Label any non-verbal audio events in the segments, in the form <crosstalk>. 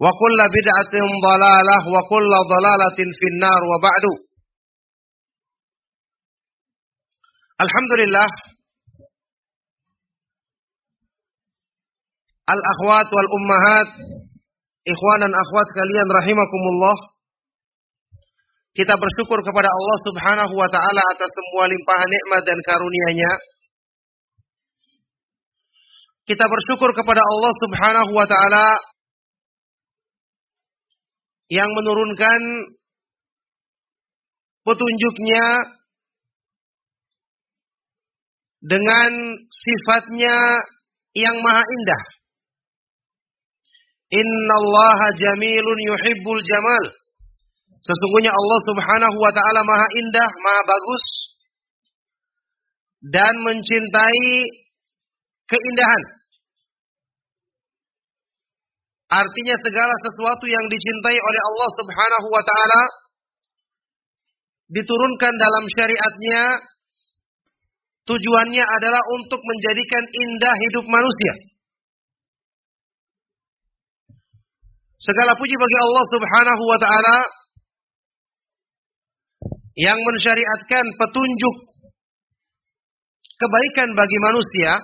wa kullu bid'atin dhalalah wa kullu dhalalatin finnar wa ba'du. Alhamdulillah Al-akhwat wal ummahat ikhwan dan akhwat kalian rahimakumullah kita bersyukur kepada Allah Subhanahu wa taala atas semua limpahan nikmat dan karunia-Nya. Kita bersyukur kepada Allah Subhanahu wa taala yang menurunkan petunjuknya dengan sifatnya yang maha indah. Innallaha jamilun yuhibbul jamal. Sesungguhnya Allah Subhanahu wa taala Maha indah, Maha bagus dan mencintai keindahan. Artinya segala sesuatu yang dicintai oleh Allah Subhanahu wa taala diturunkan dalam syariatnya tujuannya adalah untuk menjadikan indah hidup manusia. Segala puji bagi Allah Subhanahu wa taala yang mensyariatkan petunjuk kebaikan bagi manusia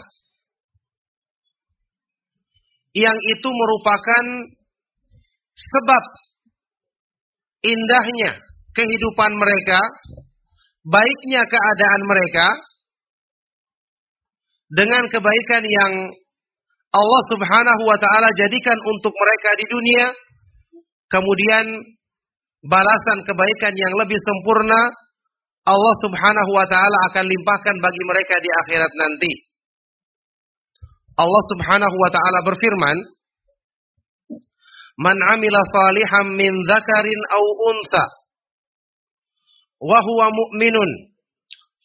yang itu merupakan sebab indahnya kehidupan mereka, baiknya keadaan mereka dengan kebaikan yang Allah Subhanahu wa taala jadikan untuk mereka di dunia, kemudian balasan kebaikan yang lebih sempurna Allah Subhanahu wa taala akan limpahkan bagi mereka di akhirat nanti. Allah Subhanahu wa taala berfirman, "Man 'amila salihan min dzakarin aw untha wa huwa mu'minun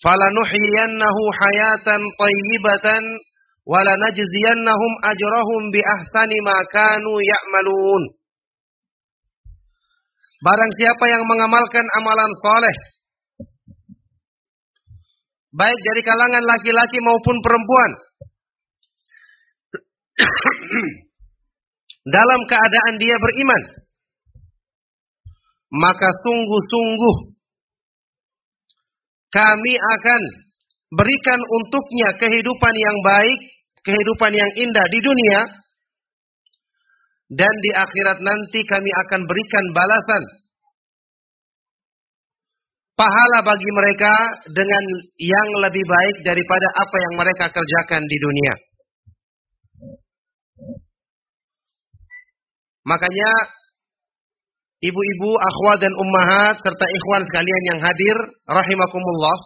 falanuhyiyannahu hayatan thayyibatan walanajziyannahum ajrahum bi ahsani ma kanu ya'malun. Barang siapa yang mengamalkan amalan soleh, baik dari kalangan laki-laki maupun perempuan, <clears throat> dalam keadaan dia beriman, maka sungguh-sungguh kami akan berikan untuknya kehidupan yang baik, kehidupan yang indah di dunia, dan di akhirat nanti kami akan berikan balasan pahala bagi mereka dengan yang lebih baik daripada apa yang mereka kerjakan di dunia. Makanya ibu-ibu, akhwat dan ummahat serta ikhwan sekalian yang hadir rahimakumullah.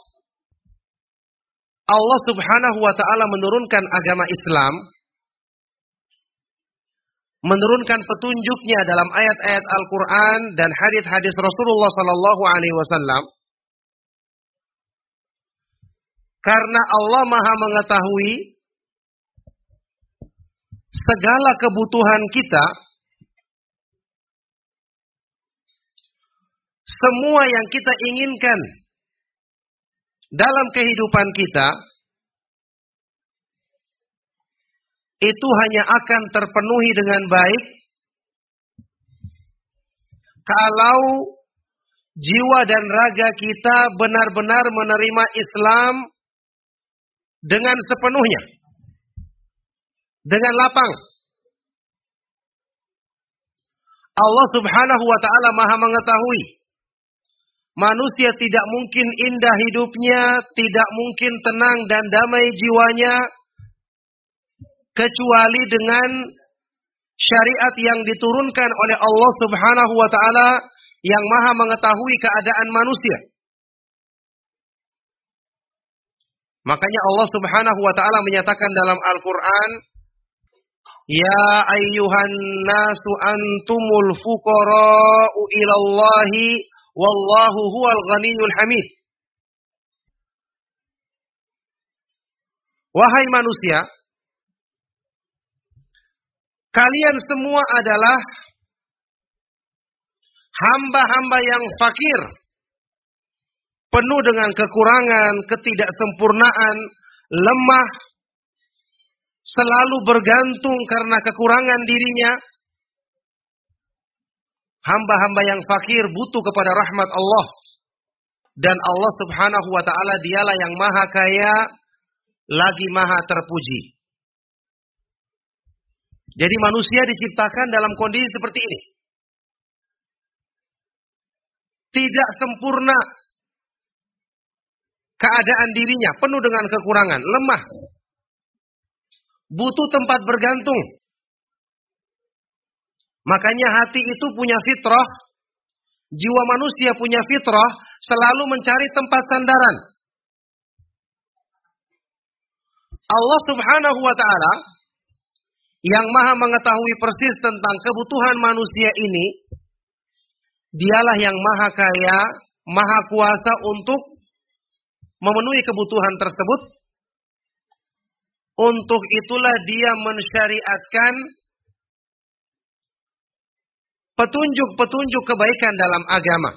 Allah Subhanahu wa taala menurunkan agama Islam menurunkan petunjuknya dalam ayat-ayat Al-Qur'an dan hadis-hadis Rasulullah sallallahu alaihi wasallam karena Allah Maha mengetahui segala kebutuhan kita semua yang kita inginkan dalam kehidupan kita itu hanya akan terpenuhi dengan baik kalau jiwa dan raga kita benar-benar menerima Islam dengan sepenuhnya dengan lapang. Allah Subhanahu wa taala Maha mengetahui Manusia tidak mungkin indah hidupnya, tidak mungkin tenang dan damai jiwanya, kecuali dengan syariat yang diturunkan oleh Allah Subhanahu wa Ta'ala yang Maha Mengetahui keadaan manusia. Makanya Allah Subhanahu wa Ta'ala menyatakan dalam Al-Quran, Ya ayyuhan nasu antumul fuqara'u ilallahi Wallahu huwal ghaniyul hamid. Wahai manusia, kalian semua adalah hamba-hamba yang fakir, penuh dengan kekurangan, ketidaksempurnaan, lemah, selalu bergantung karena kekurangan dirinya, hamba-hamba yang fakir butuh kepada rahmat Allah. Dan Allah subhanahu wa ta'ala dialah yang maha kaya, lagi maha terpuji. Jadi manusia diciptakan dalam kondisi seperti ini. Tidak sempurna keadaan dirinya, penuh dengan kekurangan, lemah. Butuh tempat bergantung. Makanya hati itu punya fitrah, jiwa manusia punya fitrah, selalu mencari tempat sandaran. Allah Subhanahu wa taala yang Maha mengetahui persis tentang kebutuhan manusia ini, dialah yang Maha Kaya, Maha Kuasa untuk memenuhi kebutuhan tersebut. Untuk itulah dia mensyariatkan petunjuk-petunjuk kebaikan dalam agama.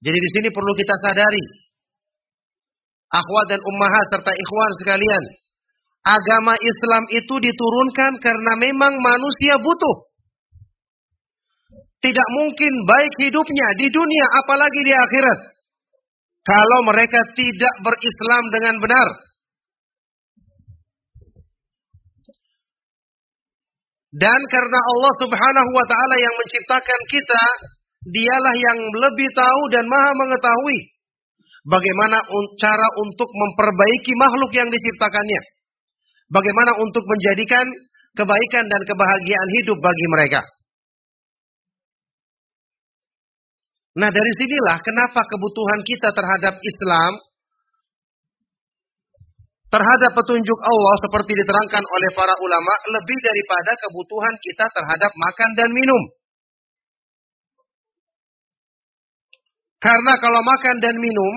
Jadi di sini perlu kita sadari, akhwat dan ummahat serta ikhwan sekalian, agama Islam itu diturunkan karena memang manusia butuh. Tidak mungkin baik hidupnya di dunia apalagi di akhirat. Kalau mereka tidak berislam dengan benar. Dan karena Allah Subhanahu wa taala yang menciptakan kita, dialah yang lebih tahu dan Maha mengetahui bagaimana cara untuk memperbaiki makhluk yang diciptakannya. Bagaimana untuk menjadikan kebaikan dan kebahagiaan hidup bagi mereka. Nah, dari sinilah kenapa kebutuhan kita terhadap Islam terhadap petunjuk Allah seperti diterangkan oleh para ulama lebih daripada kebutuhan kita terhadap makan dan minum. Karena kalau makan dan minum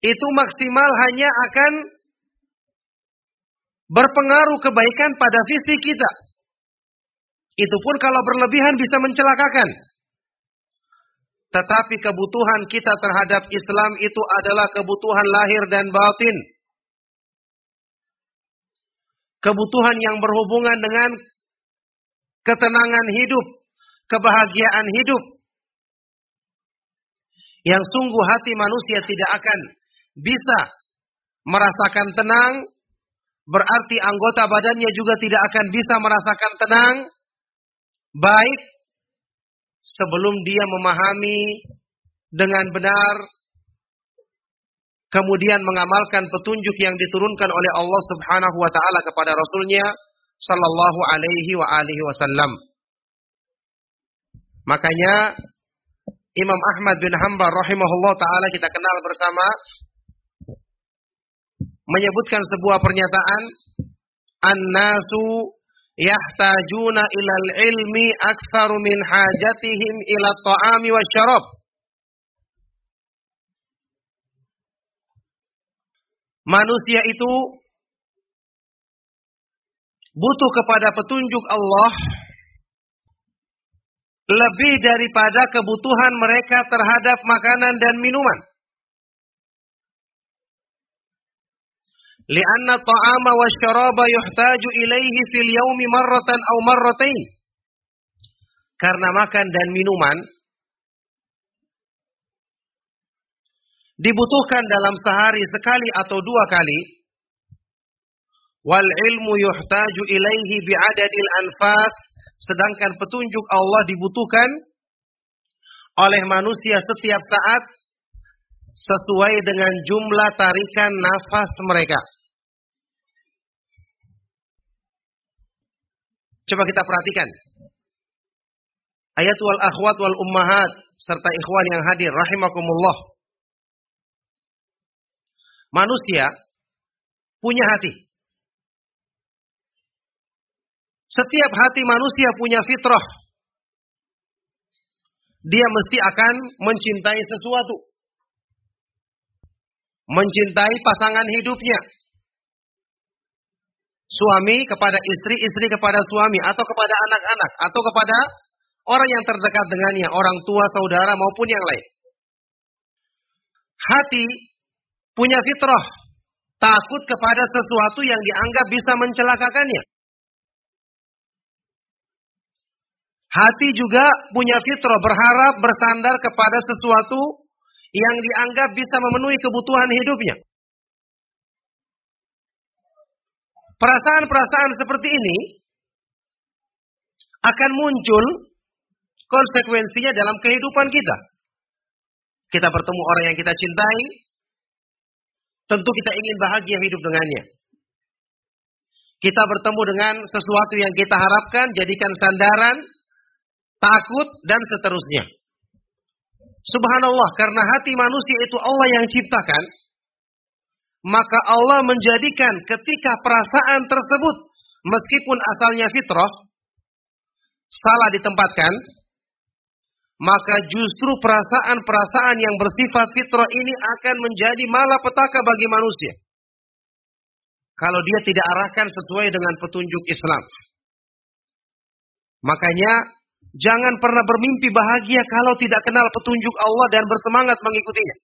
itu maksimal hanya akan berpengaruh kebaikan pada fisik kita. Itu pun kalau berlebihan bisa mencelakakan. Tetapi kebutuhan kita terhadap Islam itu adalah kebutuhan lahir dan batin. Kebutuhan yang berhubungan dengan ketenangan hidup, kebahagiaan hidup. Yang sungguh hati manusia tidak akan bisa merasakan tenang, berarti anggota badannya juga tidak akan bisa merasakan tenang, baik sebelum dia memahami dengan benar kemudian mengamalkan petunjuk yang diturunkan oleh Allah Subhanahu wa taala kepada rasulnya sallallahu alaihi wa alihi wasallam. Makanya Imam Ahmad bin Hanbal rahimahullah taala kita kenal bersama menyebutkan sebuah pernyataan an-nasu yahtajuna ilal ilmi aktsaru min hajatihim ila ta'ami wasyarab. Manusia itu butuh kepada petunjuk Allah lebih daripada kebutuhan mereka terhadap makanan dan minuman. Lianna ta'ama wa syaraba yuhtaju ilaihi fil yaumi marratan aw marratain. Karena makan dan minuman dibutuhkan dalam sehari sekali atau dua kali Wal ilmu yuhtaju ilaihi bi'adadil anfas. Sedangkan petunjuk Allah dibutuhkan oleh manusia setiap saat sesuai dengan jumlah tarikan nafas mereka. Coba kita perhatikan. Ayat wal akhwat wal ummahat serta ikhwan yang hadir rahimakumullah. Manusia punya hati. Setiap hati manusia punya fitrah. Dia mesti akan mencintai sesuatu. Mencintai pasangan hidupnya. Suami kepada istri, istri kepada suami, atau kepada anak-anak, atau kepada orang yang terdekat dengannya, orang tua, saudara, maupun yang lain. Hati punya fitrah, takut kepada sesuatu yang dianggap bisa mencelakakannya. Hati juga punya fitrah berharap bersandar kepada sesuatu yang dianggap bisa memenuhi kebutuhan hidupnya. Perasaan-perasaan seperti ini akan muncul konsekuensinya dalam kehidupan kita. Kita bertemu orang yang kita cintai, tentu kita ingin bahagia hidup dengannya. Kita bertemu dengan sesuatu yang kita harapkan, jadikan sandaran, takut, dan seterusnya. Subhanallah, karena hati manusia itu Allah yang ciptakan, maka Allah menjadikan ketika perasaan tersebut, meskipun asalnya fitrah, salah ditempatkan, maka justru perasaan-perasaan yang bersifat fitrah ini akan menjadi malapetaka bagi manusia. Kalau dia tidak arahkan sesuai dengan petunjuk Islam. Makanya Jangan pernah bermimpi bahagia kalau tidak kenal petunjuk Allah dan bersemangat mengikutinya.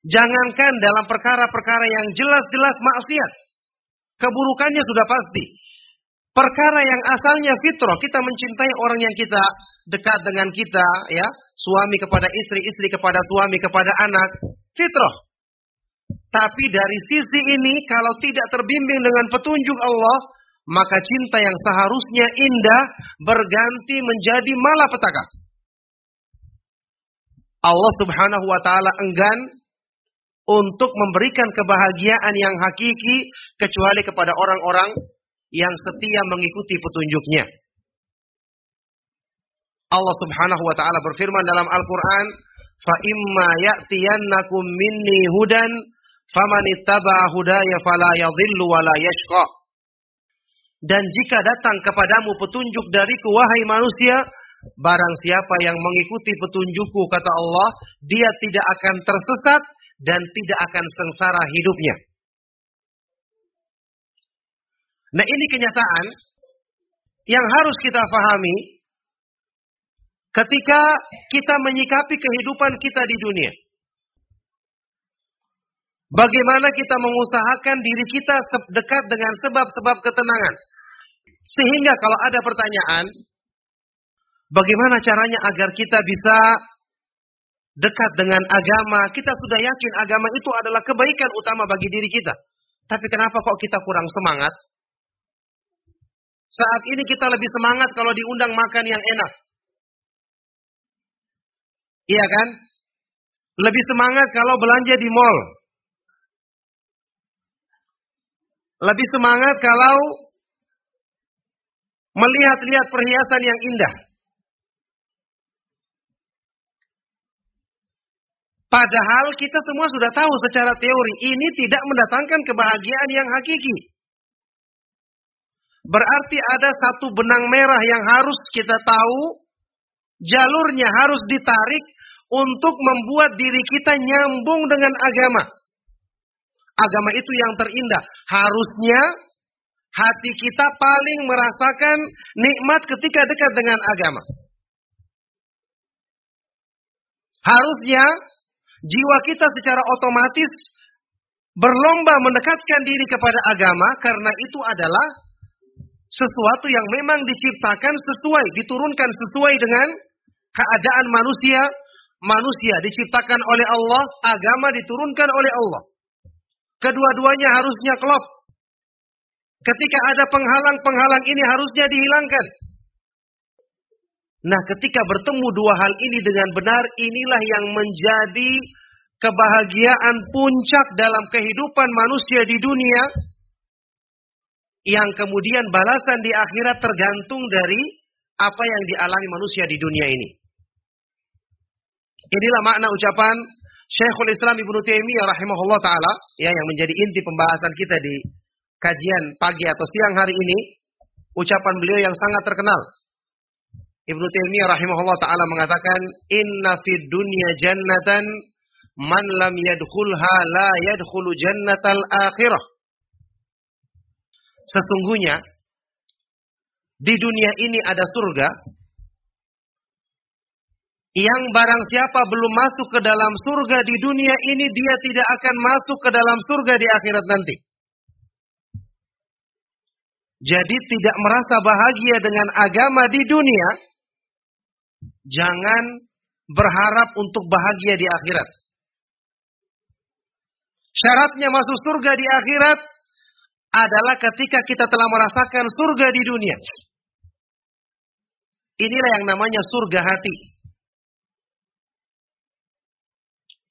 Jangankan dalam perkara-perkara yang jelas-jelas maksiat. Keburukannya sudah pasti. Perkara yang asalnya fitrah, kita mencintai orang yang kita dekat dengan kita, ya, suami kepada istri, istri kepada suami, kepada anak, fitrah. Tapi dari sisi ini, kalau tidak terbimbing dengan petunjuk Allah, maka cinta yang seharusnya indah berganti menjadi malapetaka. Allah Subhanahu wa taala enggan untuk memberikan kebahagiaan yang hakiki kecuali kepada orang-orang yang setia mengikuti petunjuknya. Allah Subhanahu wa taala berfirman dalam Al-Qur'an, "Fa imma ya'tiyannakum minni hudan faman ittaba'a hudaya fala yadhillu wa la yashqa." Dan jika datang kepadamu petunjuk dariku wahai manusia, barang siapa yang mengikuti petunjukku kata Allah, dia tidak akan tersesat dan tidak akan sengsara hidupnya. Nah ini kenyataan yang harus kita pahami ketika kita menyikapi kehidupan kita di dunia. Bagaimana kita mengusahakan diri kita dekat dengan sebab-sebab ketenangan. Sehingga kalau ada pertanyaan, bagaimana caranya agar kita bisa dekat dengan agama, kita sudah yakin agama itu adalah kebaikan utama bagi diri kita. Tapi kenapa kok kita kurang semangat? Saat ini kita lebih semangat kalau diundang makan yang enak. Iya kan? Lebih semangat kalau belanja di mall. lebih semangat kalau melihat-lihat perhiasan yang indah. Padahal kita semua sudah tahu secara teori ini tidak mendatangkan kebahagiaan yang hakiki. Berarti ada satu benang merah yang harus kita tahu, jalurnya harus ditarik untuk membuat diri kita nyambung dengan agama. Agama itu yang terindah. Harusnya hati kita paling merasakan nikmat ketika dekat dengan agama. Harusnya jiwa kita secara otomatis berlomba mendekatkan diri kepada agama karena itu adalah sesuatu yang memang diciptakan sesuai, diturunkan sesuai dengan keadaan manusia. Manusia diciptakan oleh Allah, agama diturunkan oleh Allah. Kedua-duanya harusnya klop. Ketika ada penghalang-penghalang ini harusnya dihilangkan. Nah, ketika bertemu dua hal ini dengan benar, inilah yang menjadi kebahagiaan puncak dalam kehidupan manusia di dunia, yang kemudian balasan di akhirat tergantung dari apa yang dialami manusia di dunia ini. Inilah makna ucapan Syekhul Islam Ibnu Taimiyah rahimahullah taala ya yang menjadi inti pembahasan kita di kajian pagi atau siang hari ini ucapan beliau yang sangat terkenal Ibnu Taimiyah rahimahullah taala mengatakan inna fid dunya jannatan man lam yadkhulha la yadkhulu jannatal akhirah. Sesungguhnya di dunia ini ada surga yang barang siapa belum masuk ke dalam surga di dunia ini dia tidak akan masuk ke dalam surga di akhirat nanti. Jadi tidak merasa bahagia dengan agama di dunia, jangan berharap untuk bahagia di akhirat. Syaratnya masuk surga di akhirat adalah ketika kita telah merasakan surga di dunia. Inilah yang namanya surga hati.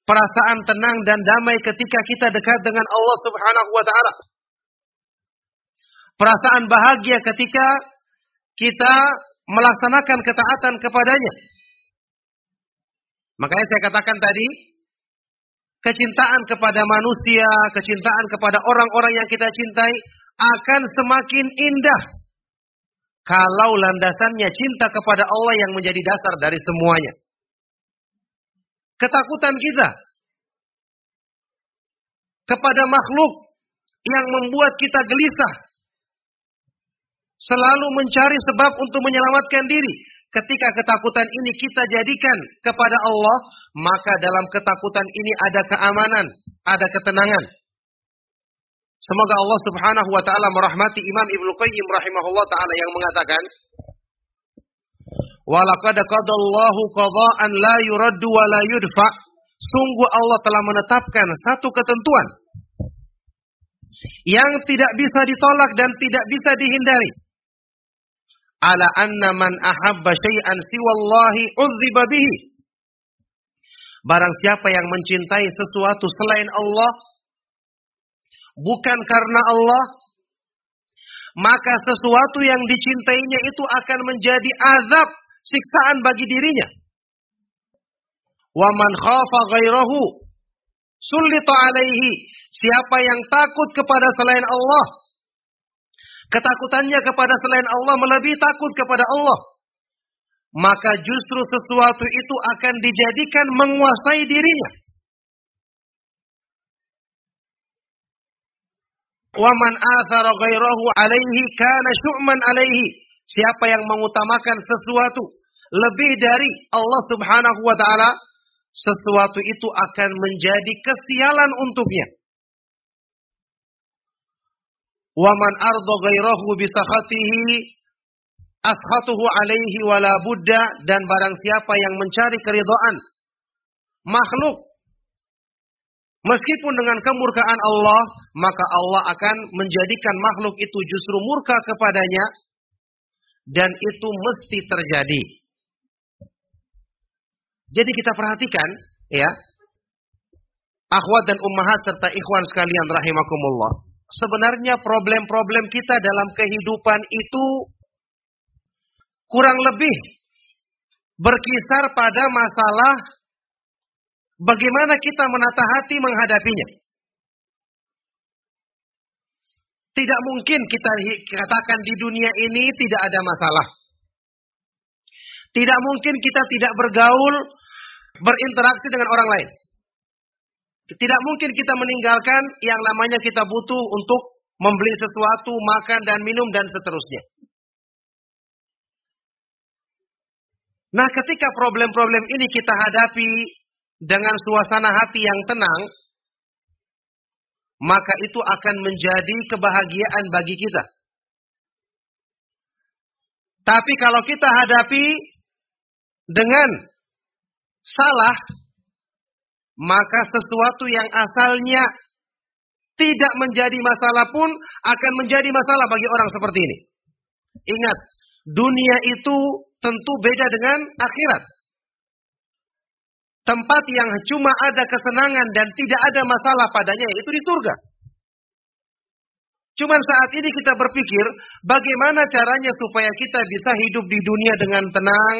Perasaan tenang dan damai ketika kita dekat dengan Allah Subhanahu wa taala. Perasaan bahagia ketika kita melaksanakan ketaatan kepadanya. Makanya saya katakan tadi, kecintaan kepada manusia, kecintaan kepada orang-orang yang kita cintai akan semakin indah kalau landasannya cinta kepada Allah yang menjadi dasar dari semuanya. Ketakutan kita kepada makhluk yang membuat kita gelisah selalu mencari sebab untuk menyelamatkan diri. Ketika ketakutan ini kita jadikan kepada Allah, maka dalam ketakutan ini ada keamanan, ada ketenangan. Semoga Allah Subhanahu wa taala merahmati Imam Ibnu Qayyim rahimahullah taala yang mengatakan Walaqad qadallahu la yuraddu wa la yudfa. Sungguh Allah telah menetapkan satu ketentuan yang tidak bisa ditolak dan tidak bisa dihindari ala anna man ahabba syai'an siwallahi udziba bihi. Barang siapa yang mencintai sesuatu selain Allah bukan karena Allah maka sesuatu yang dicintainya itu akan menjadi azab siksaan bagi dirinya. Wa man khafa ghairahu sulita alaihi. Siapa yang takut kepada selain Allah, Ketakutannya kepada selain Allah melebihi takut kepada Allah. Maka justru sesuatu itu akan dijadikan menguasai dirinya. Waman alaihi kana syu'man alaihi. Siapa yang mengutamakan sesuatu lebih dari Allah Subhanahu wa taala, sesuatu itu akan menjadi kesialan untuknya. Wa man arda ghairahu bisakhatihi askhatuhu alaihi wala budda dan barang siapa yang mencari keridhaan makhluk meskipun dengan kemurkaan Allah maka Allah akan menjadikan makhluk itu justru murka kepadanya dan itu mesti terjadi. Jadi kita perhatikan ya akhwat dan ummahat serta ikhwan sekalian rahimakumullah sebenarnya problem-problem kita dalam kehidupan itu kurang lebih berkisar pada masalah bagaimana kita menata hati menghadapinya. Tidak mungkin kita katakan di dunia ini tidak ada masalah. Tidak mungkin kita tidak bergaul, berinteraksi dengan orang lain. Tidak mungkin kita meninggalkan yang namanya kita butuh untuk membeli sesuatu, makan dan minum dan seterusnya. Nah, ketika problem-problem ini kita hadapi dengan suasana hati yang tenang, maka itu akan menjadi kebahagiaan bagi kita. Tapi kalau kita hadapi dengan salah, maka sesuatu yang asalnya tidak menjadi masalah pun akan menjadi masalah bagi orang seperti ini. Ingat, dunia itu tentu beda dengan akhirat. Tempat yang cuma ada kesenangan dan tidak ada masalah padanya itu di surga. Cuman saat ini kita berpikir bagaimana caranya supaya kita bisa hidup di dunia dengan tenang.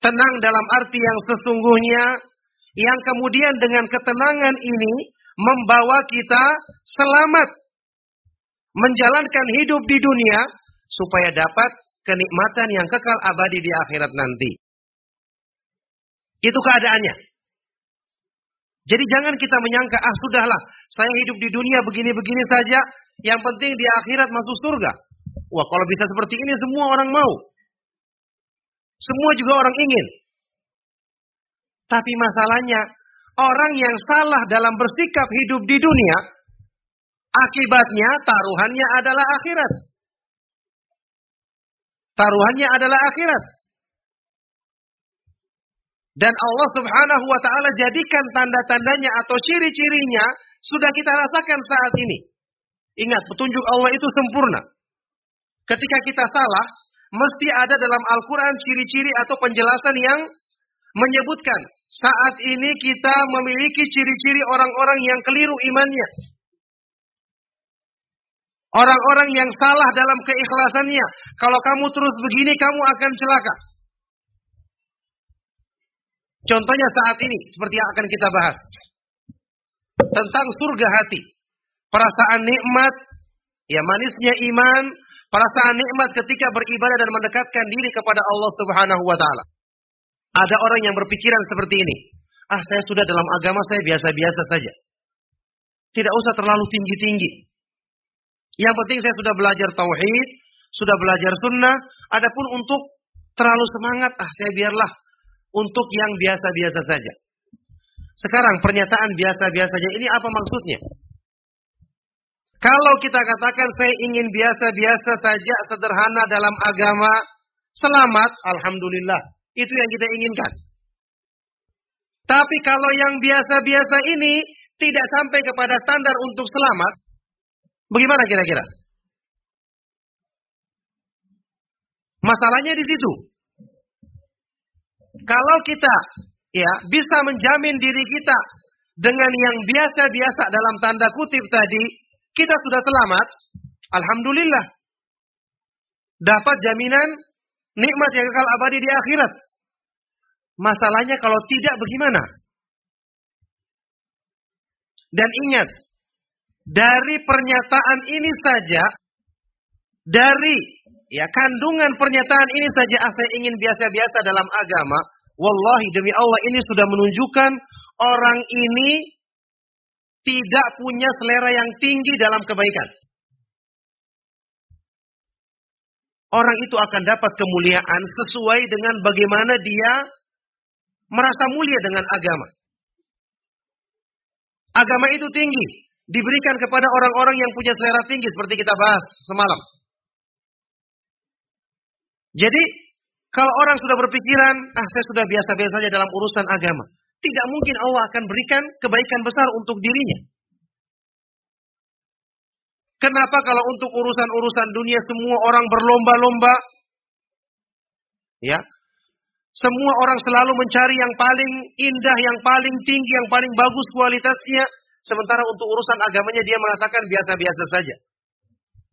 Tenang dalam arti yang sesungguhnya. Yang kemudian dengan ketenangan ini membawa kita selamat. Menjalankan hidup di dunia supaya dapat kenikmatan yang kekal abadi di akhirat nanti. Itu keadaannya. Jadi jangan kita menyangka, ah sudahlah, saya hidup di dunia begini-begini saja, yang penting di akhirat masuk surga. Wah kalau bisa seperti ini semua orang mau. Semua juga orang ingin. Tapi masalahnya, orang yang salah dalam bersikap hidup di dunia, akibatnya taruhannya adalah akhirat. Taruhannya adalah akhirat. Dan Allah subhanahu wa ta'ala jadikan tanda-tandanya atau ciri-cirinya sudah kita rasakan saat ini. Ingat, petunjuk Allah itu sempurna. Ketika kita salah, mesti ada dalam Al-Quran ciri-ciri atau penjelasan yang menyebutkan saat ini kita memiliki ciri-ciri orang-orang yang keliru imannya. Orang-orang yang salah dalam keikhlasannya. Kalau kamu terus begini, kamu akan celaka. Contohnya saat ini, seperti yang akan kita bahas. Tentang surga hati. Perasaan nikmat, ya manisnya iman, perasaan nikmat ketika beribadah dan mendekatkan diri kepada Allah Subhanahu wa taala. Ada orang yang berpikiran seperti ini. Ah, saya sudah dalam agama saya biasa-biasa saja. Tidak usah terlalu tinggi-tinggi. Yang penting saya sudah belajar tauhid, sudah belajar sunnah. Adapun untuk terlalu semangat, ah saya biarlah untuk yang biasa-biasa saja. Sekarang pernyataan biasa-biasa saja ini apa maksudnya? Kalau kita katakan saya ingin biasa-biasa saja, sederhana dalam agama, selamat, alhamdulillah. Itu yang kita inginkan. Tapi kalau yang biasa-biasa ini tidak sampai kepada standar untuk selamat, Bagaimana kira-kira? Masalahnya di situ. Kalau kita ya bisa menjamin diri kita dengan yang biasa-biasa dalam tanda kutip tadi, kita sudah selamat. Alhamdulillah. Dapat jaminan nikmat yang kekal abadi di akhirat. Masalahnya kalau tidak bagaimana? Dan ingat, dari pernyataan ini saja, dari ya kandungan pernyataan ini saja, ah, saya ingin biasa-biasa dalam agama. Wallahi demi Allah ini sudah menunjukkan orang ini tidak punya selera yang tinggi dalam kebaikan. Orang itu akan dapat kemuliaan sesuai dengan bagaimana dia merasa mulia dengan agama. Agama itu tinggi, diberikan kepada orang-orang yang punya selera tinggi seperti kita bahas semalam. Jadi, kalau orang sudah berpikiran, ah saya sudah biasa-biasa saja dalam urusan agama. Tidak mungkin Allah akan berikan kebaikan besar untuk dirinya. Kenapa kalau untuk urusan-urusan dunia semua orang berlomba-lomba? Ya. Semua orang selalu mencari yang paling indah, yang paling tinggi, yang paling bagus kualitasnya. Sementara untuk urusan agamanya dia mengatakan biasa-biasa saja.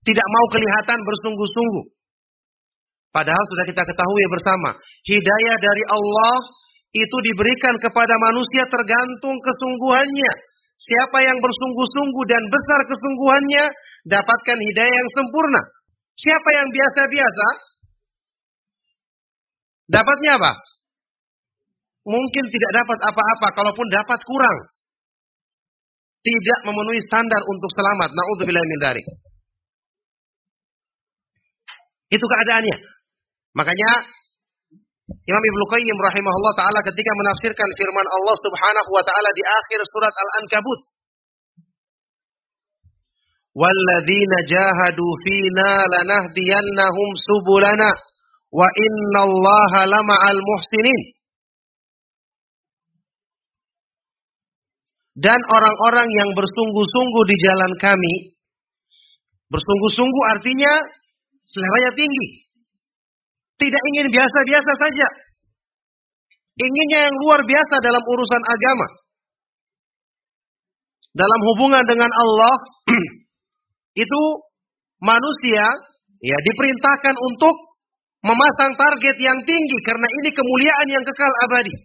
Tidak mau kelihatan bersungguh-sungguh. Padahal sudah kita ketahui bersama, hidayah dari Allah itu diberikan kepada manusia tergantung kesungguhannya. Siapa yang bersungguh-sungguh dan besar kesungguhannya, dapatkan hidayah yang sempurna. Siapa yang biasa-biasa, dapatnya apa? Mungkin tidak dapat apa-apa, kalaupun dapat kurang. Tidak memenuhi standar untuk selamat. Na'udzubillah min dari. Itu keadaannya. Makanya Imam Ibnu Qayyim rahimahullah taala ketika menafsirkan firman Allah Subhanahu wa taala di akhir surat Al-Ankabut Walladzina jahadu fina lanahdiyannahum subulana wa innallaha lama'al muhsinin Dan orang-orang yang bersungguh-sungguh di jalan kami bersungguh-sungguh artinya seleranya tinggi tidak ingin biasa-biasa saja. Inginnya yang luar biasa dalam urusan agama. Dalam hubungan dengan Allah, <clears throat> itu manusia ya diperintahkan untuk memasang target yang tinggi karena ini kemuliaan yang kekal abadi.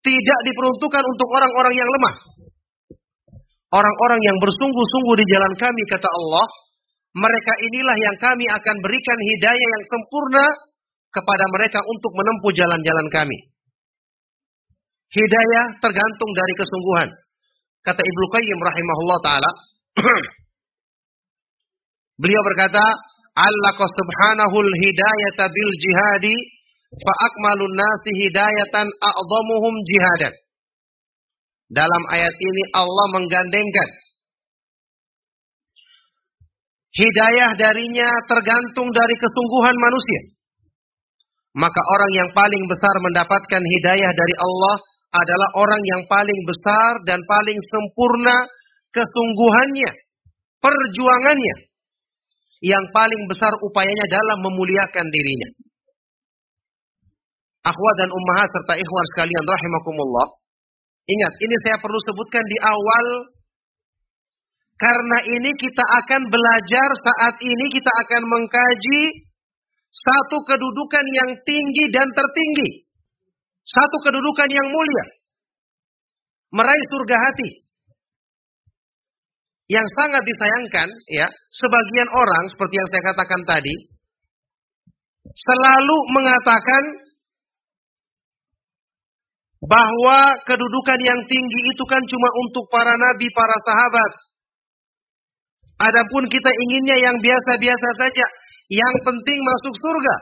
Tidak diperuntukkan untuk orang-orang yang lemah. Orang-orang yang bersungguh-sungguh di jalan kami kata Allah, mereka inilah yang kami akan berikan hidayah yang sempurna kepada mereka untuk menempuh jalan-jalan kami. Hidayah tergantung dari kesungguhan. Kata Ibnu Qayyim rahimahullah taala, <clears throat> beliau berkata, Allah subhanahul hidayata bil jihadi fa akmalun nasi hidayatan a'zamuhum jihadan. Dalam ayat ini Allah menggandengkan. Hidayah darinya tergantung dari kesungguhan manusia. Maka orang yang paling besar mendapatkan hidayah dari Allah adalah orang yang paling besar dan paling sempurna kesungguhannya, perjuangannya, yang paling besar upayanya dalam memuliakan dirinya. Akhwat dan ummahat serta ikhwan sekalian rahimakumullah. Ingat, ini saya perlu sebutkan di awal karena ini kita akan belajar saat ini kita akan mengkaji satu kedudukan yang tinggi dan tertinggi. Satu kedudukan yang mulia. Meraih surga hati. Yang sangat disayangkan, ya, sebagian orang seperti yang saya katakan tadi, selalu mengatakan bahwa kedudukan yang tinggi itu kan cuma untuk para nabi, para sahabat. Adapun kita inginnya yang biasa-biasa saja. Yang penting masuk surga.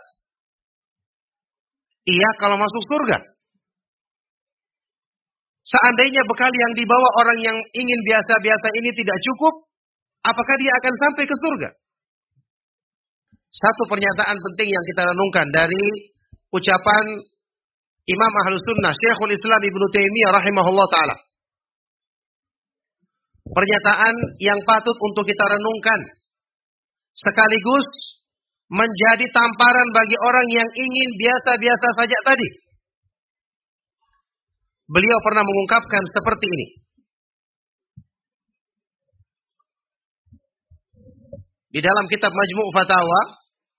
Iya kalau masuk surga. Seandainya bekal yang dibawa orang yang ingin biasa-biasa ini tidak cukup, apakah dia akan sampai ke surga? Satu pernyataan penting yang kita renungkan dari ucapan Imam Ahlus Sunnah Syekhul Islam Ibnu Taimiyah rahimahullah taala. Pernyataan yang patut untuk kita renungkan sekaligus menjadi tamparan bagi orang yang ingin biasa-biasa saja tadi. Beliau pernah mengungkapkan seperti ini. Di dalam kitab Majmu' Fatawa,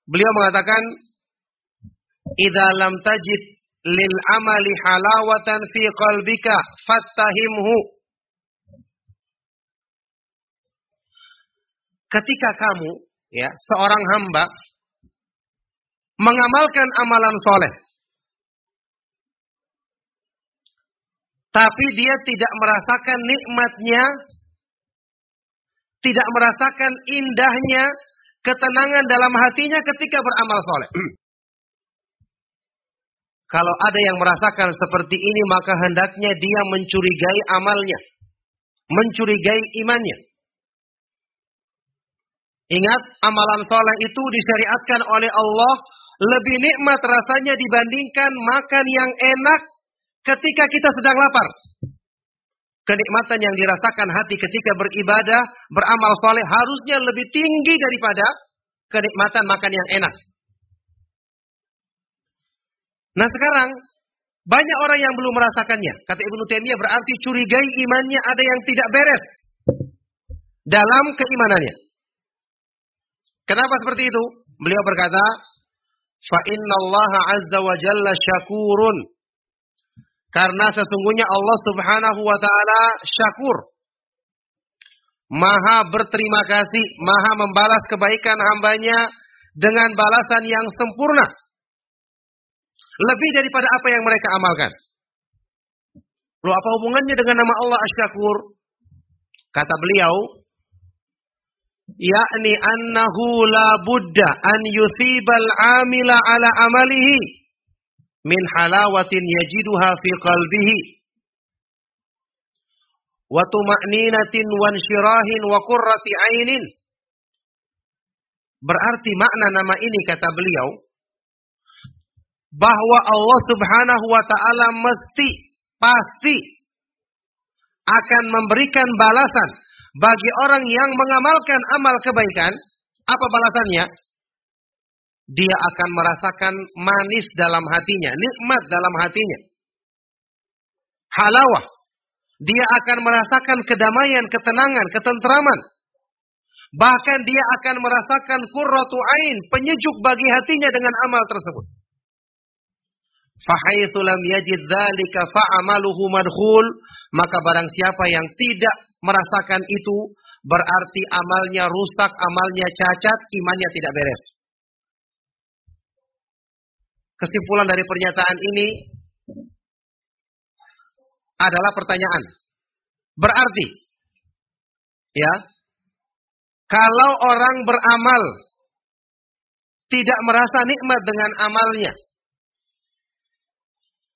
beliau mengatakan, "Idza lam tajid lil amali halawatan fi qalbika fattahimhu." Ketika kamu, ya, seorang hamba mengamalkan amalan soleh. Tapi dia tidak merasakan nikmatnya, tidak merasakan indahnya, ketenangan dalam hatinya ketika beramal soleh. Kalau ada yang merasakan seperti ini, maka hendaknya dia mencurigai amalnya, mencurigai imannya. Ingat, amalan soleh itu disyariatkan oleh Allah lebih nikmat rasanya dibandingkan makan yang enak ketika kita sedang lapar. Kenikmatan yang dirasakan hati ketika beribadah, beramal soleh harusnya lebih tinggi daripada kenikmatan makan yang enak. Nah sekarang, Banyak orang yang belum merasakannya. Kata Ibnu Taimiyah berarti curigai imannya ada yang tidak beres dalam keimanannya. Kenapa seperti itu? Beliau berkata, "Fa Allah azza wa jalla syakurun." Karena sesungguhnya Allah Subhanahu wa taala syakur. Maha berterima kasih, maha membalas kebaikan hambanya dengan balasan yang sempurna. Lebih daripada apa yang mereka amalkan. Lalu apa hubungannya dengan nama Allah Asy-Syakur? Kata beliau, yakni annahu la budda an yuthibal amila ala amalihi min halawatin yajiduha fi qalbihi wa tuma'ninatin wa insyirahin wa qurrati ainin berarti makna nama ini kata beliau bahwa Allah Subhanahu wa taala mesti pasti akan memberikan balasan bagi orang yang mengamalkan amal kebaikan, apa balasannya? Dia akan merasakan manis dalam hatinya, nikmat dalam hatinya. Halawah. Dia akan merasakan kedamaian, ketenangan, ketentraman. Bahkan dia akan merasakan kurratu ain, penyejuk bagi hatinya dengan amal tersebut. Fahaitsu lam yajid dzalika fa'amaluhu madkhul, maka barang siapa yang tidak merasakan itu berarti amalnya rusak, amalnya cacat, imannya tidak beres. Kesimpulan dari pernyataan ini adalah pertanyaan. Berarti ya, kalau orang beramal tidak merasa nikmat dengan amalnya,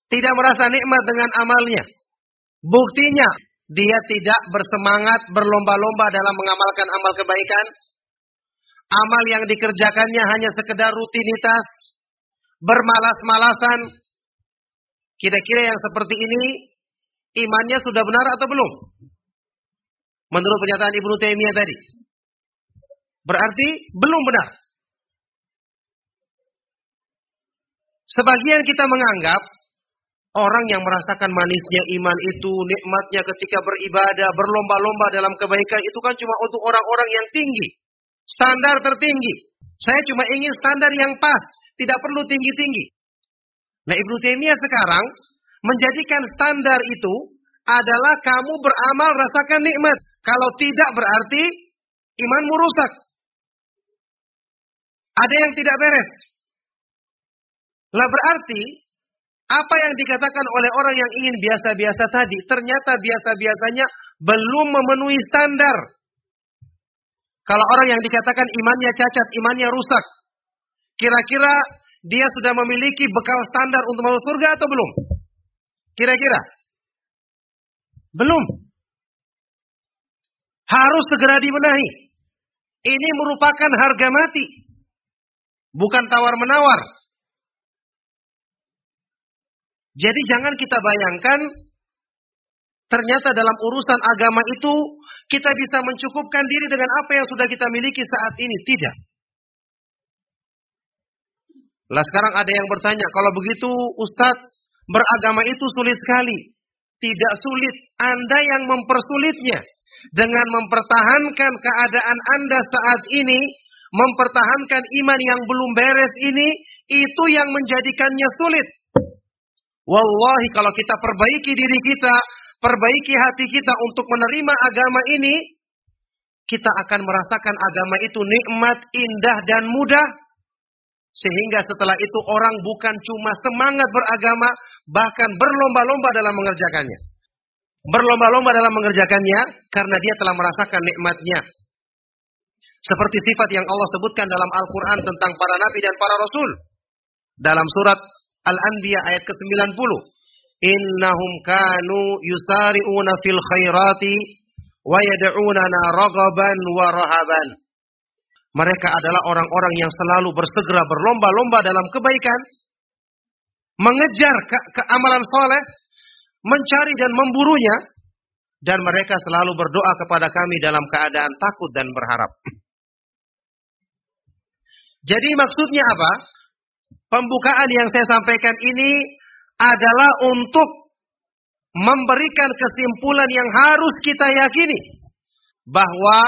tidak merasa nikmat dengan amalnya, buktinya dia tidak bersemangat berlomba-lomba dalam mengamalkan amal kebaikan. Amal yang dikerjakannya hanya sekedar rutinitas, bermalas-malasan. Kira-kira yang seperti ini imannya sudah benar atau belum? Menurut pernyataan Ibnu Taimiyah tadi. Berarti belum benar. Sebagian kita menganggap Orang yang merasakan manisnya iman itu, nikmatnya ketika beribadah, berlomba-lomba dalam kebaikan itu kan cuma untuk orang-orang yang tinggi. Standar tertinggi. Saya cuma ingin standar yang pas, tidak perlu tinggi-tinggi. Nah, Ibnu Taimiyah sekarang menjadikan standar itu adalah kamu beramal rasakan nikmat. Kalau tidak berarti imanmu rusak. Ada yang tidak beres. Lah berarti apa yang dikatakan oleh orang yang ingin biasa-biasa tadi, ternyata biasa-biasanya belum memenuhi standar. Kalau orang yang dikatakan imannya cacat, imannya rusak, kira-kira dia sudah memiliki bekal standar untuk masuk surga atau belum? Kira-kira? Belum. Harus segera dibenahi. Ini merupakan harga mati. Bukan tawar-menawar. Jadi jangan kita bayangkan ternyata dalam urusan agama itu kita bisa mencukupkan diri dengan apa yang sudah kita miliki saat ini. Tidak. Lah sekarang ada yang bertanya, kalau begitu Ustadz beragama itu sulit sekali. Tidak sulit, Anda yang mempersulitnya. Dengan mempertahankan keadaan Anda saat ini, mempertahankan iman yang belum beres ini, itu yang menjadikannya sulit. Wallahi kalau kita perbaiki diri kita, perbaiki hati kita untuk menerima agama ini, kita akan merasakan agama itu nikmat, indah dan mudah. Sehingga setelah itu orang bukan cuma semangat beragama, bahkan berlomba-lomba dalam mengerjakannya. Berlomba-lomba dalam mengerjakannya karena dia telah merasakan nikmatnya. Seperti sifat yang Allah sebutkan dalam Al-Quran tentang para nabi dan para rasul. Dalam surat Al-Anbiya ayat ke-90. Innahum kanu yusari'una fil khairati wa yad'unana ragaban wa rahaban. Mereka adalah orang-orang yang selalu bersegera berlomba-lomba dalam kebaikan, mengejar ke, ke amalan soleh, mencari dan memburunya, dan mereka selalu berdoa kepada kami dalam keadaan takut dan berharap. Jadi maksudnya apa? Pembukaan yang saya sampaikan ini adalah untuk memberikan kesimpulan yang harus kita yakini bahwa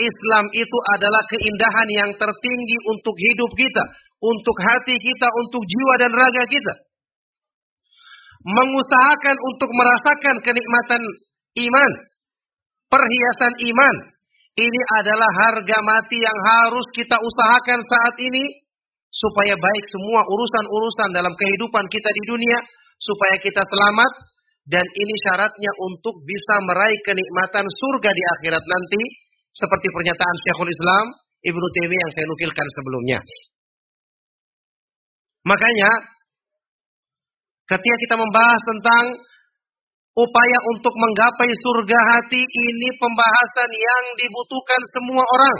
Islam itu adalah keindahan yang tertinggi untuk hidup kita, untuk hati kita, untuk jiwa dan raga kita. Mengusahakan untuk merasakan kenikmatan iman, perhiasan iman. Ini adalah harga mati yang harus kita usahakan saat ini supaya baik semua urusan-urusan dalam kehidupan kita di dunia supaya kita selamat dan ini syaratnya untuk bisa meraih kenikmatan surga di akhirat nanti seperti pernyataan Syekhul Islam Ibnu Taimiyah yang saya nukilkan sebelumnya. Makanya ketika kita membahas tentang upaya untuk menggapai surga hati ini pembahasan yang dibutuhkan semua orang.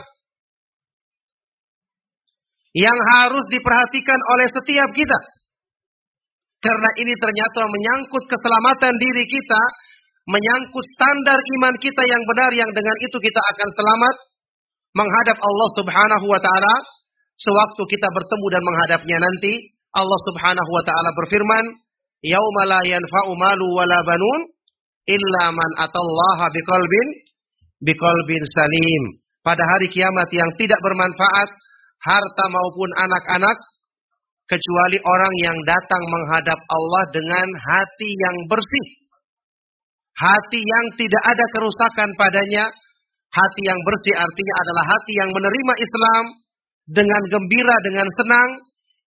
Yang harus diperhatikan oleh setiap kita. Karena ini ternyata menyangkut keselamatan diri kita menyangkut standar iman kita yang benar yang dengan itu kita akan selamat menghadap Allah Subhanahu wa taala. Sewaktu kita bertemu dan menghadapnya nanti Allah Subhanahu wa taala berfirman yauma la yanfa'u malu wala banun illa man atallaha biqalbin biqalbin salim. Pada hari kiamat yang tidak bermanfaat harta maupun anak-anak kecuali orang yang datang menghadap Allah dengan hati yang bersih Hati yang tidak ada kerusakan padanya, hati yang bersih artinya adalah hati yang menerima Islam dengan gembira, dengan senang.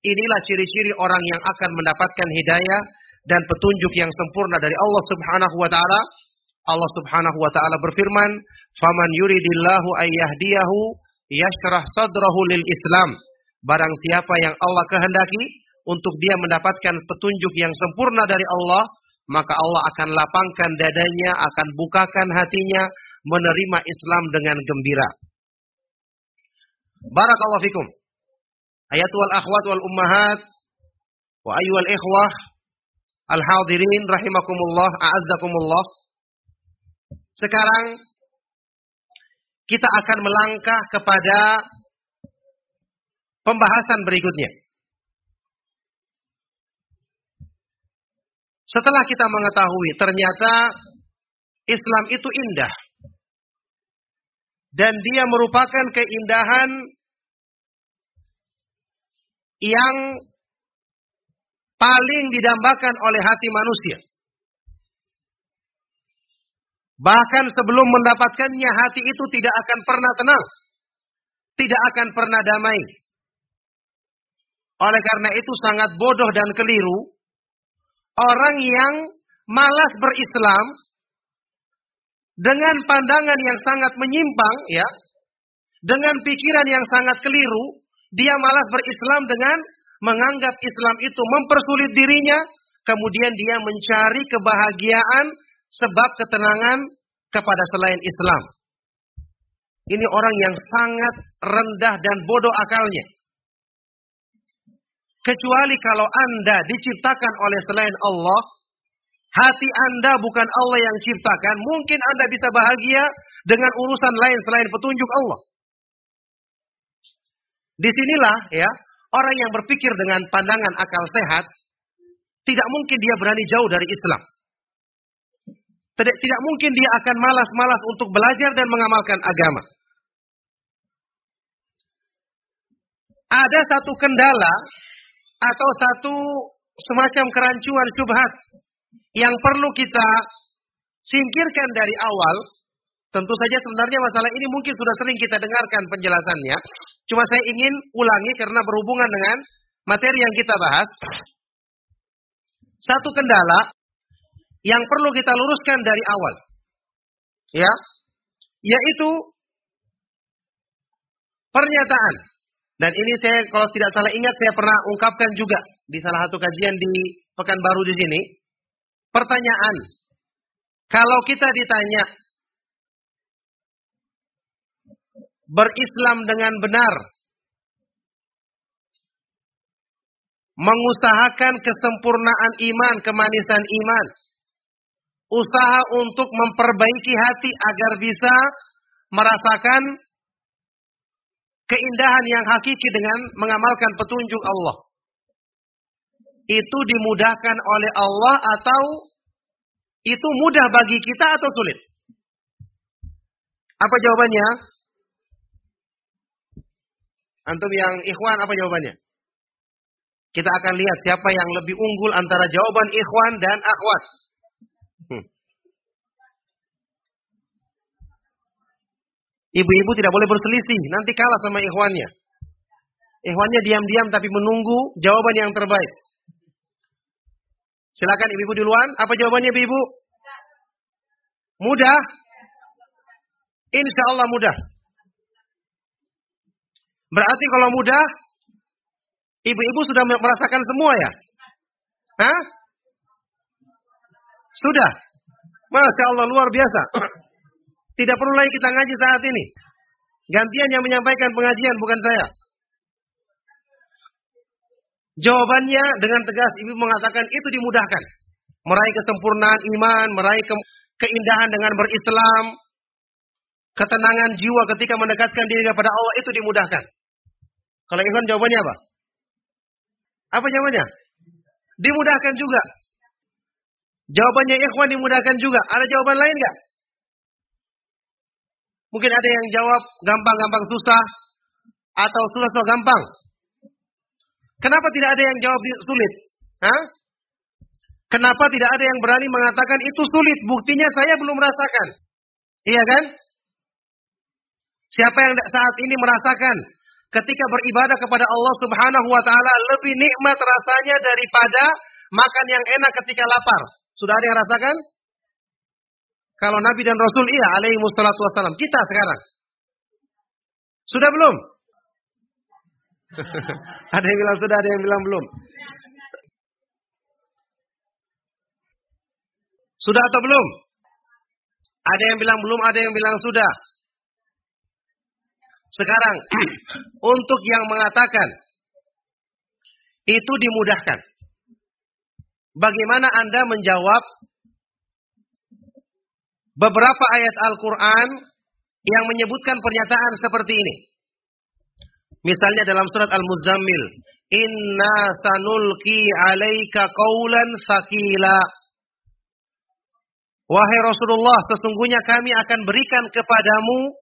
Inilah ciri-ciri orang yang akan mendapatkan hidayah dan petunjuk yang sempurna dari Allah Subhanahu wa taala. Allah Subhanahu wa taala berfirman, "Faman yuridillahu ayyahdiyahu yashrah sadrahu lil Islam." Barang siapa yang Allah kehendaki untuk dia mendapatkan petunjuk yang sempurna dari Allah, maka Allah akan lapangkan dadanya, akan bukakan hatinya, menerima Islam dengan gembira. Barakallahu fikum. Ayatul akhwat wal ummahat wa ayyuhal ikhwah al hadirin rahimakumullah a'azzakumullah. Sekarang kita akan melangkah kepada pembahasan berikutnya. Setelah kita mengetahui ternyata Islam itu indah. Dan dia merupakan keindahan yang paling didambakan oleh hati manusia. Bahkan sebelum mendapatkannya hati itu tidak akan pernah tenang. Tidak akan pernah damai. Oleh karena itu sangat bodoh dan keliru orang yang malas berislam dengan pandangan yang sangat menyimpang ya dengan pikiran yang sangat keliru dia malas berislam dengan menganggap Islam itu mempersulit dirinya kemudian dia mencari kebahagiaan sebab ketenangan kepada selain Islam. Ini orang yang sangat rendah dan bodoh akalnya Kecuali kalau Anda diciptakan oleh selain Allah, hati Anda bukan Allah yang ciptakan, mungkin Anda bisa bahagia dengan urusan lain selain petunjuk Allah. Di sinilah ya, orang yang berpikir dengan pandangan akal sehat, tidak mungkin dia berani jauh dari Islam. Tidak, tidak mungkin dia akan malas-malas untuk belajar dan mengamalkan agama. Ada satu kendala atau satu semacam kerancuan syubhat yang perlu kita singkirkan dari awal. Tentu saja sebenarnya masalah ini mungkin sudah sering kita dengarkan penjelasannya. Cuma saya ingin ulangi karena berhubungan dengan materi yang kita bahas. Satu kendala yang perlu kita luruskan dari awal. Ya. Yaitu pernyataan dan ini saya kalau tidak salah ingat saya pernah ungkapkan juga di salah satu kajian di Pekanbaru di sini. Pertanyaan, kalau kita ditanya berislam dengan benar, mengusahakan kesempurnaan iman, kemanisan iman, usaha untuk memperbaiki hati agar bisa merasakan keindahan yang hakiki dengan mengamalkan petunjuk Allah. itu dimudahkan oleh Allah atau itu mudah bagi kita atau sulit? Apa jawabannya? Antum yang ikhwan apa jawabannya? Kita akan lihat siapa yang lebih unggul antara jawaban ikhwan dan akhwat. Ibu-ibu tidak boleh berselisih, nanti kalah sama ikhwannya. Ikhwannya diam-diam tapi menunggu jawaban yang terbaik. Silakan ibu-ibu duluan. Apa jawabannya ibu-ibu? Mudah? Insya Allah mudah. Berarti kalau mudah, ibu-ibu sudah merasakan semua ya? Hah? Sudah. Masya Allah luar biasa. Tidak perlu lagi kita ngaji saat ini. Gantian yang menyampaikan pengajian bukan saya. Jawabannya dengan tegas ibu mengatakan itu dimudahkan. Meraih kesempurnaan iman, meraih ke keindahan dengan berislam, ketenangan jiwa ketika mendekatkan diri kepada Allah itu dimudahkan. Kalau Ikhwan jawabannya apa? Apa jawabannya? Dimudahkan juga. Jawabannya Ikhwan dimudahkan juga. Ada jawaban lain nggak? Mungkin ada yang jawab gampang-gampang susah atau susah-susah gampang. Kenapa tidak ada yang jawab sulit? Hah? Kenapa tidak ada yang berani mengatakan itu sulit? Buktinya saya belum merasakan. Iya kan? Siapa yang saat ini merasakan ketika beribadah kepada Allah Subhanahu wa taala lebih nikmat rasanya daripada makan yang enak ketika lapar? Sudah ada yang rasakan? Kalau Nabi dan Rasul iya alaihi wassalam. Kita sekarang. Sudah belum? <laughs> ada yang bilang sudah, ada yang bilang belum. Sudah atau belum? Ada yang bilang belum, ada yang bilang sudah. Sekarang, <clears throat> untuk yang mengatakan itu dimudahkan. Bagaimana Anda menjawab beberapa ayat Al-Quran yang menyebutkan pernyataan seperti ini? Misalnya dalam surat Al-Muzammil, Inna sanulki alaika qawlan sakila. Wahai Rasulullah, sesungguhnya kami akan berikan kepadamu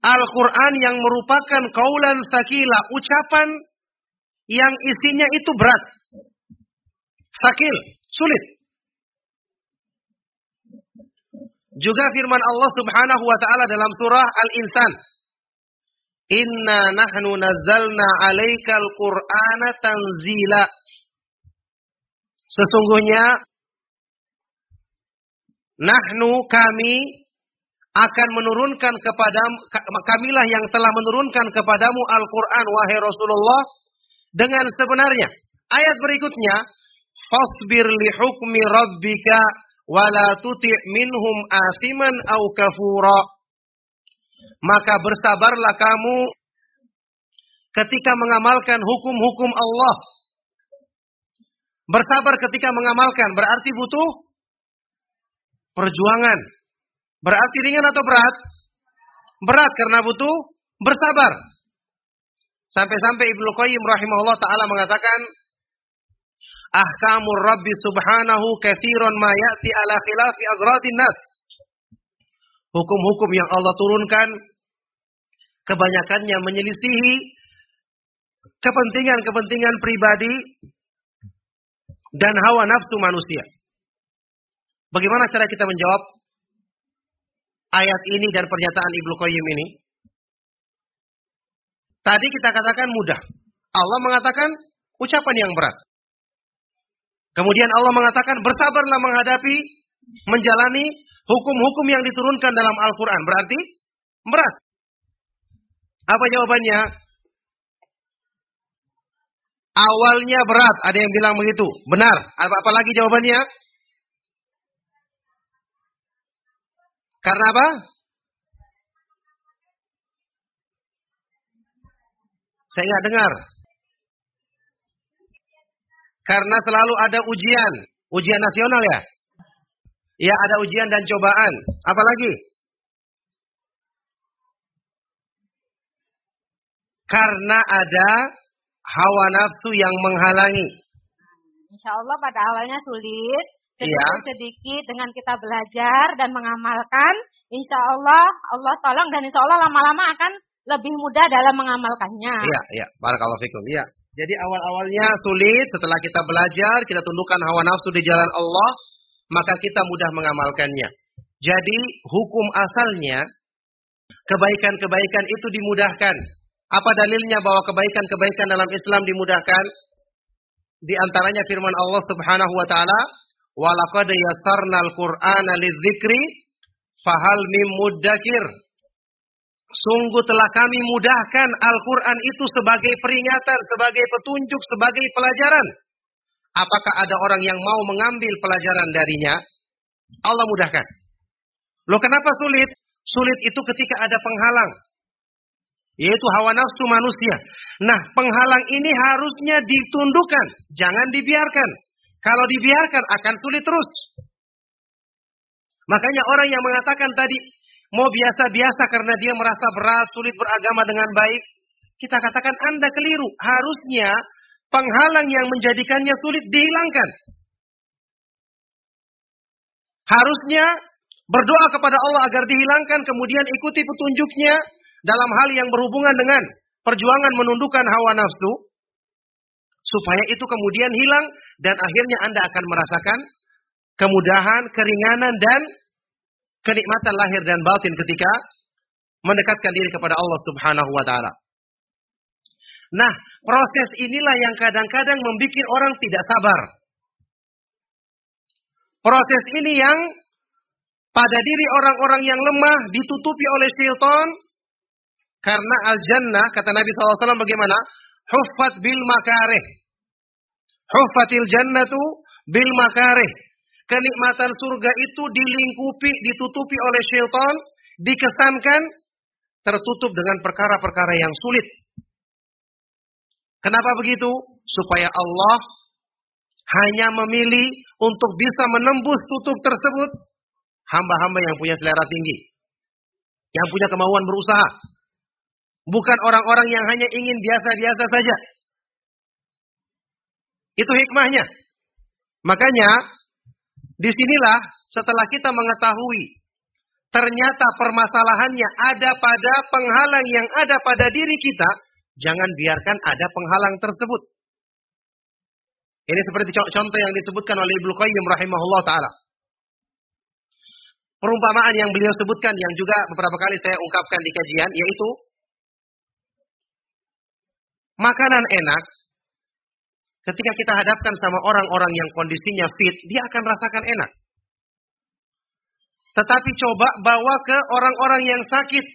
Al-Quran yang merupakan kaulan sakila, ucapan yang isinya itu berat. Sakil, sulit. Juga firman Allah subhanahu wa ta'ala dalam surah Al-Insan. Inna nahnu nazzalna alaikal qur'ana tanzila. Sesungguhnya nahnu kami akan menurunkan kepada kamilah yang telah menurunkan kepadamu Al-Qur'an wahai Rasulullah dengan sebenarnya. Ayat berikutnya, fasbir li hukmi rabbika wala tuti' minhum athiman au kafura maka bersabarlah kamu ketika mengamalkan hukum-hukum Allah. Bersabar ketika mengamalkan berarti butuh perjuangan. Berarti ringan atau berat? Berat karena butuh bersabar. Sampai-sampai Ibnu Qayyim rahimahullah taala mengatakan ahkamur rabbi subhanahu kathiran ma ya'ti ala khilafi azradin nas. Hukum-hukum yang Allah turunkan kebanyakannya menyelisihi kepentingan-kepentingan pribadi dan hawa nafsu manusia. Bagaimana cara kita menjawab ayat ini dan pernyataan Ibnu Qayyim ini? Tadi kita katakan mudah. Allah mengatakan ucapan yang berat. Kemudian Allah mengatakan bersabarlah menghadapi, menjalani hukum-hukum yang diturunkan dalam Al-Quran. Berarti berat. Apa jawabannya? Awalnya berat, ada yang bilang begitu. Benar. Apa, apa lagi jawabannya? Karena apa? Saya nggak dengar. Karena selalu ada ujian. Ujian nasional ya? Ya ada ujian dan cobaan. Apalagi? Karena ada hawa nafsu yang menghalangi. Insya Allah pada awalnya sulit, Iya. sedikit-sedikit dengan kita belajar dan mengamalkan, insya Allah Allah tolong dan insya Allah lama-lama akan lebih mudah dalam mengamalkannya. Iya, iya. Barakallahu fikum. Iya. Jadi awal-awalnya sulit, setelah kita belajar, kita tundukkan hawa nafsu di jalan Allah, maka kita mudah mengamalkannya. Jadi hukum asalnya kebaikan-kebaikan itu dimudahkan. Apa dalilnya bahwa kebaikan-kebaikan dalam Islam dimudahkan? Di antaranya firman Allah Subhanahu wa taala, "Wa laqad yassarnal Qur'ana lidzikri fahal muddakir." Sungguh telah kami mudahkan Al-Quran itu sebagai peringatan, sebagai petunjuk, sebagai pelajaran. Apakah ada orang yang mau mengambil pelajaran darinya? Allah mudahkan. Loh kenapa sulit? Sulit itu ketika ada penghalang. Yaitu hawa nafsu manusia. Nah penghalang ini harusnya ditundukkan. Jangan dibiarkan. Kalau dibiarkan akan sulit terus. Makanya orang yang mengatakan tadi, mau biasa-biasa karena dia merasa berat, sulit beragama dengan baik. Kita katakan Anda keliru. Harusnya penghalang yang menjadikannya sulit dihilangkan. Harusnya berdoa kepada Allah agar dihilangkan, kemudian ikuti petunjuknya dalam hal yang berhubungan dengan perjuangan menundukkan hawa nafsu, supaya itu kemudian hilang dan akhirnya Anda akan merasakan kemudahan, keringanan dan kenikmatan lahir dan batin ketika mendekatkan diri kepada Allah Subhanahu wa taala. Nah, proses inilah yang kadang-kadang membuat orang tidak sabar. Proses ini yang pada diri orang-orang yang lemah ditutupi oleh syaitan karena al-jannah kata Nabi SAW bagaimana? Huffat bil makareh. Huffatil jannatu bil makareh. Kenikmatan surga itu dilingkupi, ditutupi oleh syaitan, dikesankan tertutup dengan perkara-perkara yang sulit. Kenapa begitu? Supaya Allah hanya memilih untuk bisa menembus tutup tersebut hamba-hamba yang punya selera tinggi. Yang punya kemauan berusaha. Bukan orang-orang yang hanya ingin biasa-biasa saja. Itu hikmahnya. Makanya, di sinilah setelah kita mengetahui ternyata permasalahannya ada pada penghalang yang ada pada diri kita, jangan biarkan ada penghalang tersebut. Ini seperti contoh yang disebutkan oleh Ibnu Qayyim rahimahullah taala. Perumpamaan yang beliau sebutkan yang juga beberapa kali saya ungkapkan di kajian yaitu makanan enak ketika kita hadapkan sama orang-orang yang kondisinya fit, dia akan rasakan enak. Tetapi coba bawa ke orang-orang yang sakit.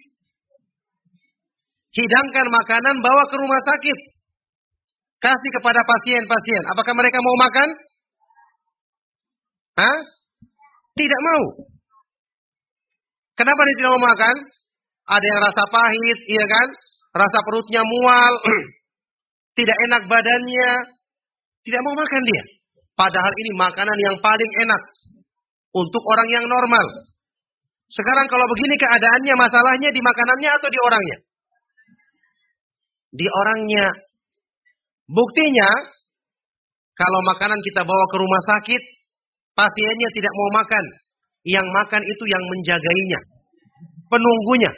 Hidangkan makanan, bawa ke rumah sakit. Kasih kepada pasien-pasien. Apakah mereka mau makan? Hah? Tidak mau. Kenapa dia tidak mau makan? Ada yang rasa pahit, iya kan? Rasa perutnya mual, <clears throat> tidak enak badannya, tidak mau makan dia. Padahal ini makanan yang paling enak untuk orang yang normal. Sekarang kalau begini keadaannya, masalahnya di makanannya atau di orangnya? Di orangnya. Buktinya, kalau makanan kita bawa ke rumah sakit, pasiennya tidak mau makan. Yang makan itu yang menjagainya. Penunggunya.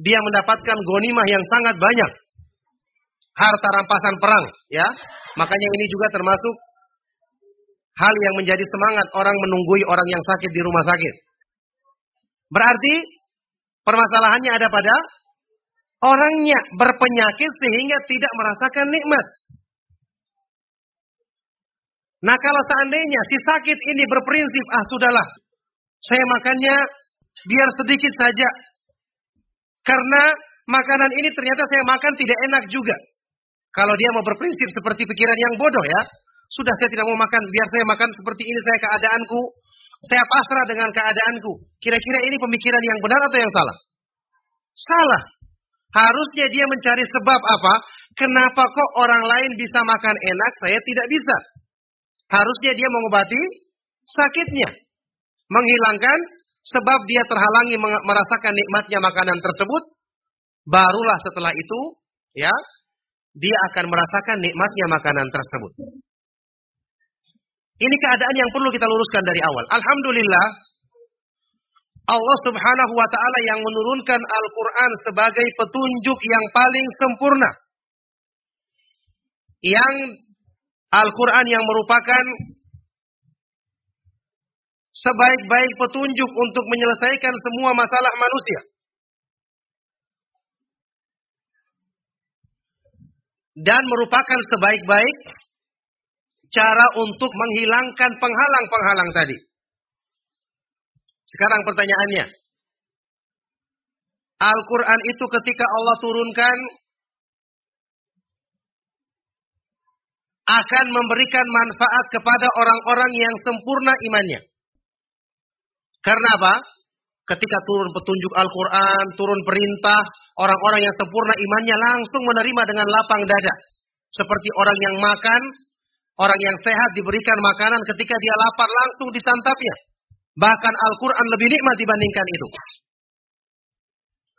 Dia mendapatkan gonimah yang sangat banyak. Harta rampasan perang. ya. Makanya ini juga termasuk hal yang menjadi semangat orang menunggui orang yang sakit di rumah sakit. Berarti permasalahannya ada pada orangnya berpenyakit sehingga tidak merasakan nikmat. Nah kalau seandainya si sakit ini berprinsip, ah sudahlah, saya makannya biar sedikit saja. Karena makanan ini ternyata saya makan tidak enak juga. Kalau dia mau berprinsip seperti pikiran yang bodoh ya, sudah saya tidak mau makan, biar saya makan seperti ini saya keadaanku, saya pasrah dengan keadaanku. Kira-kira ini pemikiran yang benar atau yang salah? Salah. Harusnya dia mencari sebab apa? Kenapa kok orang lain bisa makan enak, saya tidak bisa? Harusnya dia mengobati sakitnya. Menghilangkan sebab dia terhalangi merasakan nikmatnya makanan tersebut. Barulah setelah itu, ya, dia akan merasakan nikmatnya makanan tersebut. Ini keadaan yang perlu kita luruskan dari awal. Alhamdulillah, Allah Subhanahu wa taala yang menurunkan Al-Qur'an sebagai petunjuk yang paling sempurna. Yang Al-Qur'an yang merupakan sebaik-baik petunjuk untuk menyelesaikan semua masalah manusia. Dan merupakan sebaik-baik cara untuk menghilangkan penghalang-penghalang tadi. Sekarang pertanyaannya. Al-Quran itu ketika Allah turunkan akan memberikan manfaat kepada orang-orang yang sempurna imannya. Karena apa? Ketika turun petunjuk Al-Quran, turun perintah, orang-orang yang sempurna imannya langsung menerima dengan lapang dada. Seperti orang yang makan, orang yang sehat diberikan makanan ketika dia lapar langsung disantapnya. Bahkan Al-Quran lebih nikmat dibandingkan itu.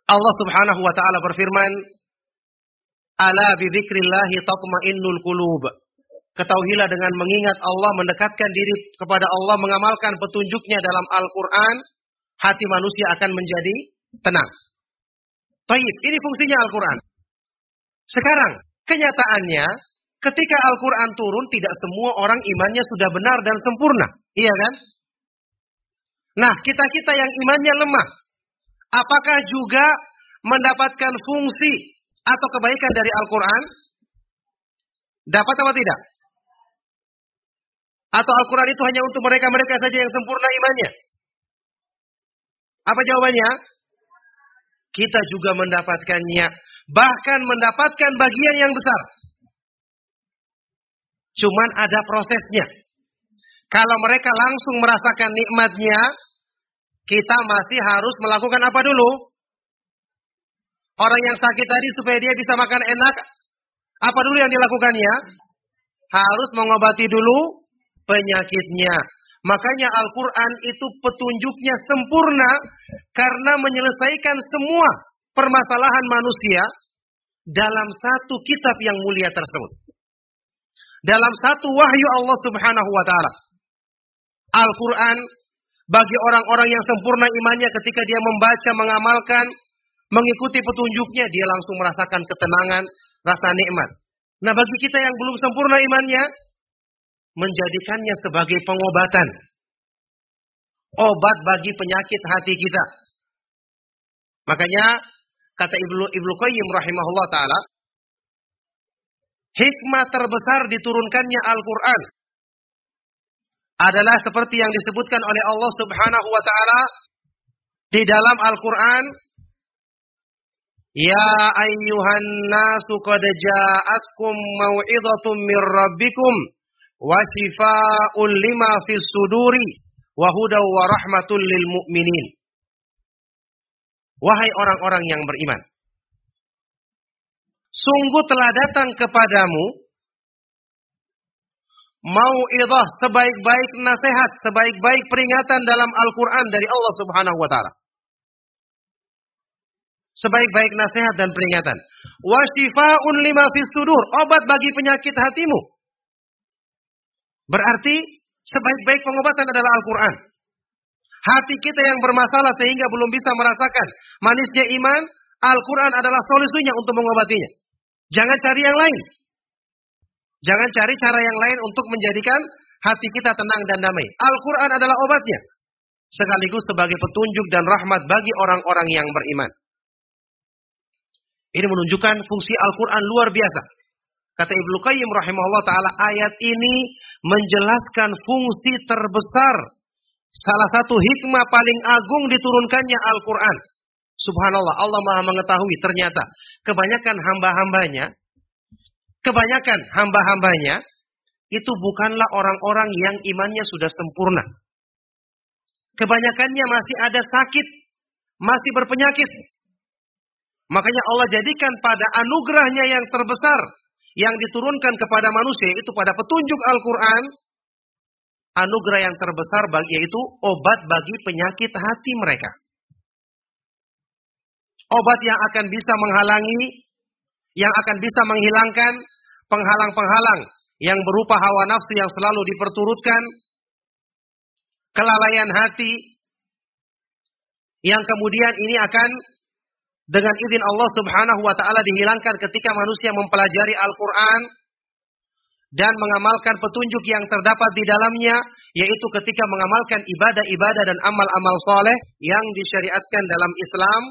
Allah subhanahu wa ta'ala berfirman, Ala bidzikrillahi tatma'innul qulub. Ketahuilah dengan mengingat Allah, mendekatkan diri kepada Allah, mengamalkan petunjuknya dalam Al-Quran, hati manusia akan menjadi tenang. Baik, ini fungsinya Al-Quran. Sekarang, kenyataannya, ketika Al-Quran turun, tidak semua orang imannya sudah benar dan sempurna. Iya kan? Nah, kita-kita yang imannya lemah, apakah juga mendapatkan fungsi atau kebaikan dari Al-Quran? Dapat apa tidak? Atau Al-Quran itu hanya untuk mereka-mereka saja yang sempurna imannya? Apa jawabannya? Kita juga mendapatkannya. Bahkan mendapatkan bagian yang besar. Cuman ada prosesnya. Kalau mereka langsung merasakan nikmatnya, kita masih harus melakukan apa dulu? Orang yang sakit tadi supaya dia bisa makan enak, apa dulu yang dilakukannya? Harus mengobati dulu penyakitnya. Makanya Al-Quran itu petunjuknya sempurna karena menyelesaikan semua permasalahan manusia dalam satu kitab yang mulia tersebut. Dalam satu wahyu Allah subhanahu wa ta'ala. Al-Quran bagi orang-orang yang sempurna imannya ketika dia membaca, mengamalkan, mengikuti petunjuknya, dia langsung merasakan ketenangan, rasa nikmat. Nah bagi kita yang belum sempurna imannya, menjadikannya sebagai pengobatan. Obat bagi penyakit hati kita. Makanya kata Ibnu Ibnu Qayyim rahimahullah taala, hikmah terbesar diturunkannya Al-Qur'an adalah seperti yang disebutkan oleh Allah Subhanahu wa taala di dalam Al-Qur'an Ya ayyuhan nasu qad ja'atkum rabbikum wa shifaa'un lima fis suduri wa hudaw wa rahmatul lil mu'minin Wahai orang-orang yang beriman Sungguh telah datang kepadamu mau idah sebaik-baik nasihat, sebaik-baik peringatan dalam Al-Quran dari Allah Subhanahu wa Ta'ala. Sebaik-baik nasihat dan peringatan. Wa shifa'un lima fis sudur, obat bagi penyakit hatimu. Berarti sebaik-baik pengobatan adalah Al-Quran. Hati kita yang bermasalah sehingga belum bisa merasakan manisnya iman, Al-Quran adalah solusinya untuk mengobatinya. Jangan cari yang lain. Jangan cari cara yang lain untuk menjadikan hati kita tenang dan damai. Al-Quran adalah obatnya. Sekaligus sebagai petunjuk dan rahmat bagi orang-orang yang beriman. Ini menunjukkan fungsi Al-Quran luar biasa. Kata Ibnu Qayyim rahimahullah ta'ala, ayat ini menjelaskan fungsi terbesar. Salah satu hikmah paling agung diturunkannya Al-Quran. Subhanallah, Allah maha mengetahui ternyata kebanyakan hamba-hambanya kebanyakan hamba-hambanya itu bukanlah orang-orang yang imannya sudah sempurna. Kebanyakannya masih ada sakit, masih berpenyakit. Makanya Allah jadikan pada anugerahnya yang terbesar yang diturunkan kepada manusia itu pada petunjuk Al-Quran. Anugerah yang terbesar bagi yaitu obat bagi penyakit hati mereka. Obat yang akan bisa menghalangi yang akan bisa menghilangkan penghalang-penghalang yang berupa hawa nafsu yang selalu diperturutkan, kelalaian hati, yang kemudian ini akan dengan izin Allah Subhanahu wa taala dihilangkan ketika manusia mempelajari Al-Qur'an dan mengamalkan petunjuk yang terdapat di dalamnya yaitu ketika mengamalkan ibadah-ibadah dan amal-amal soleh yang disyariatkan dalam Islam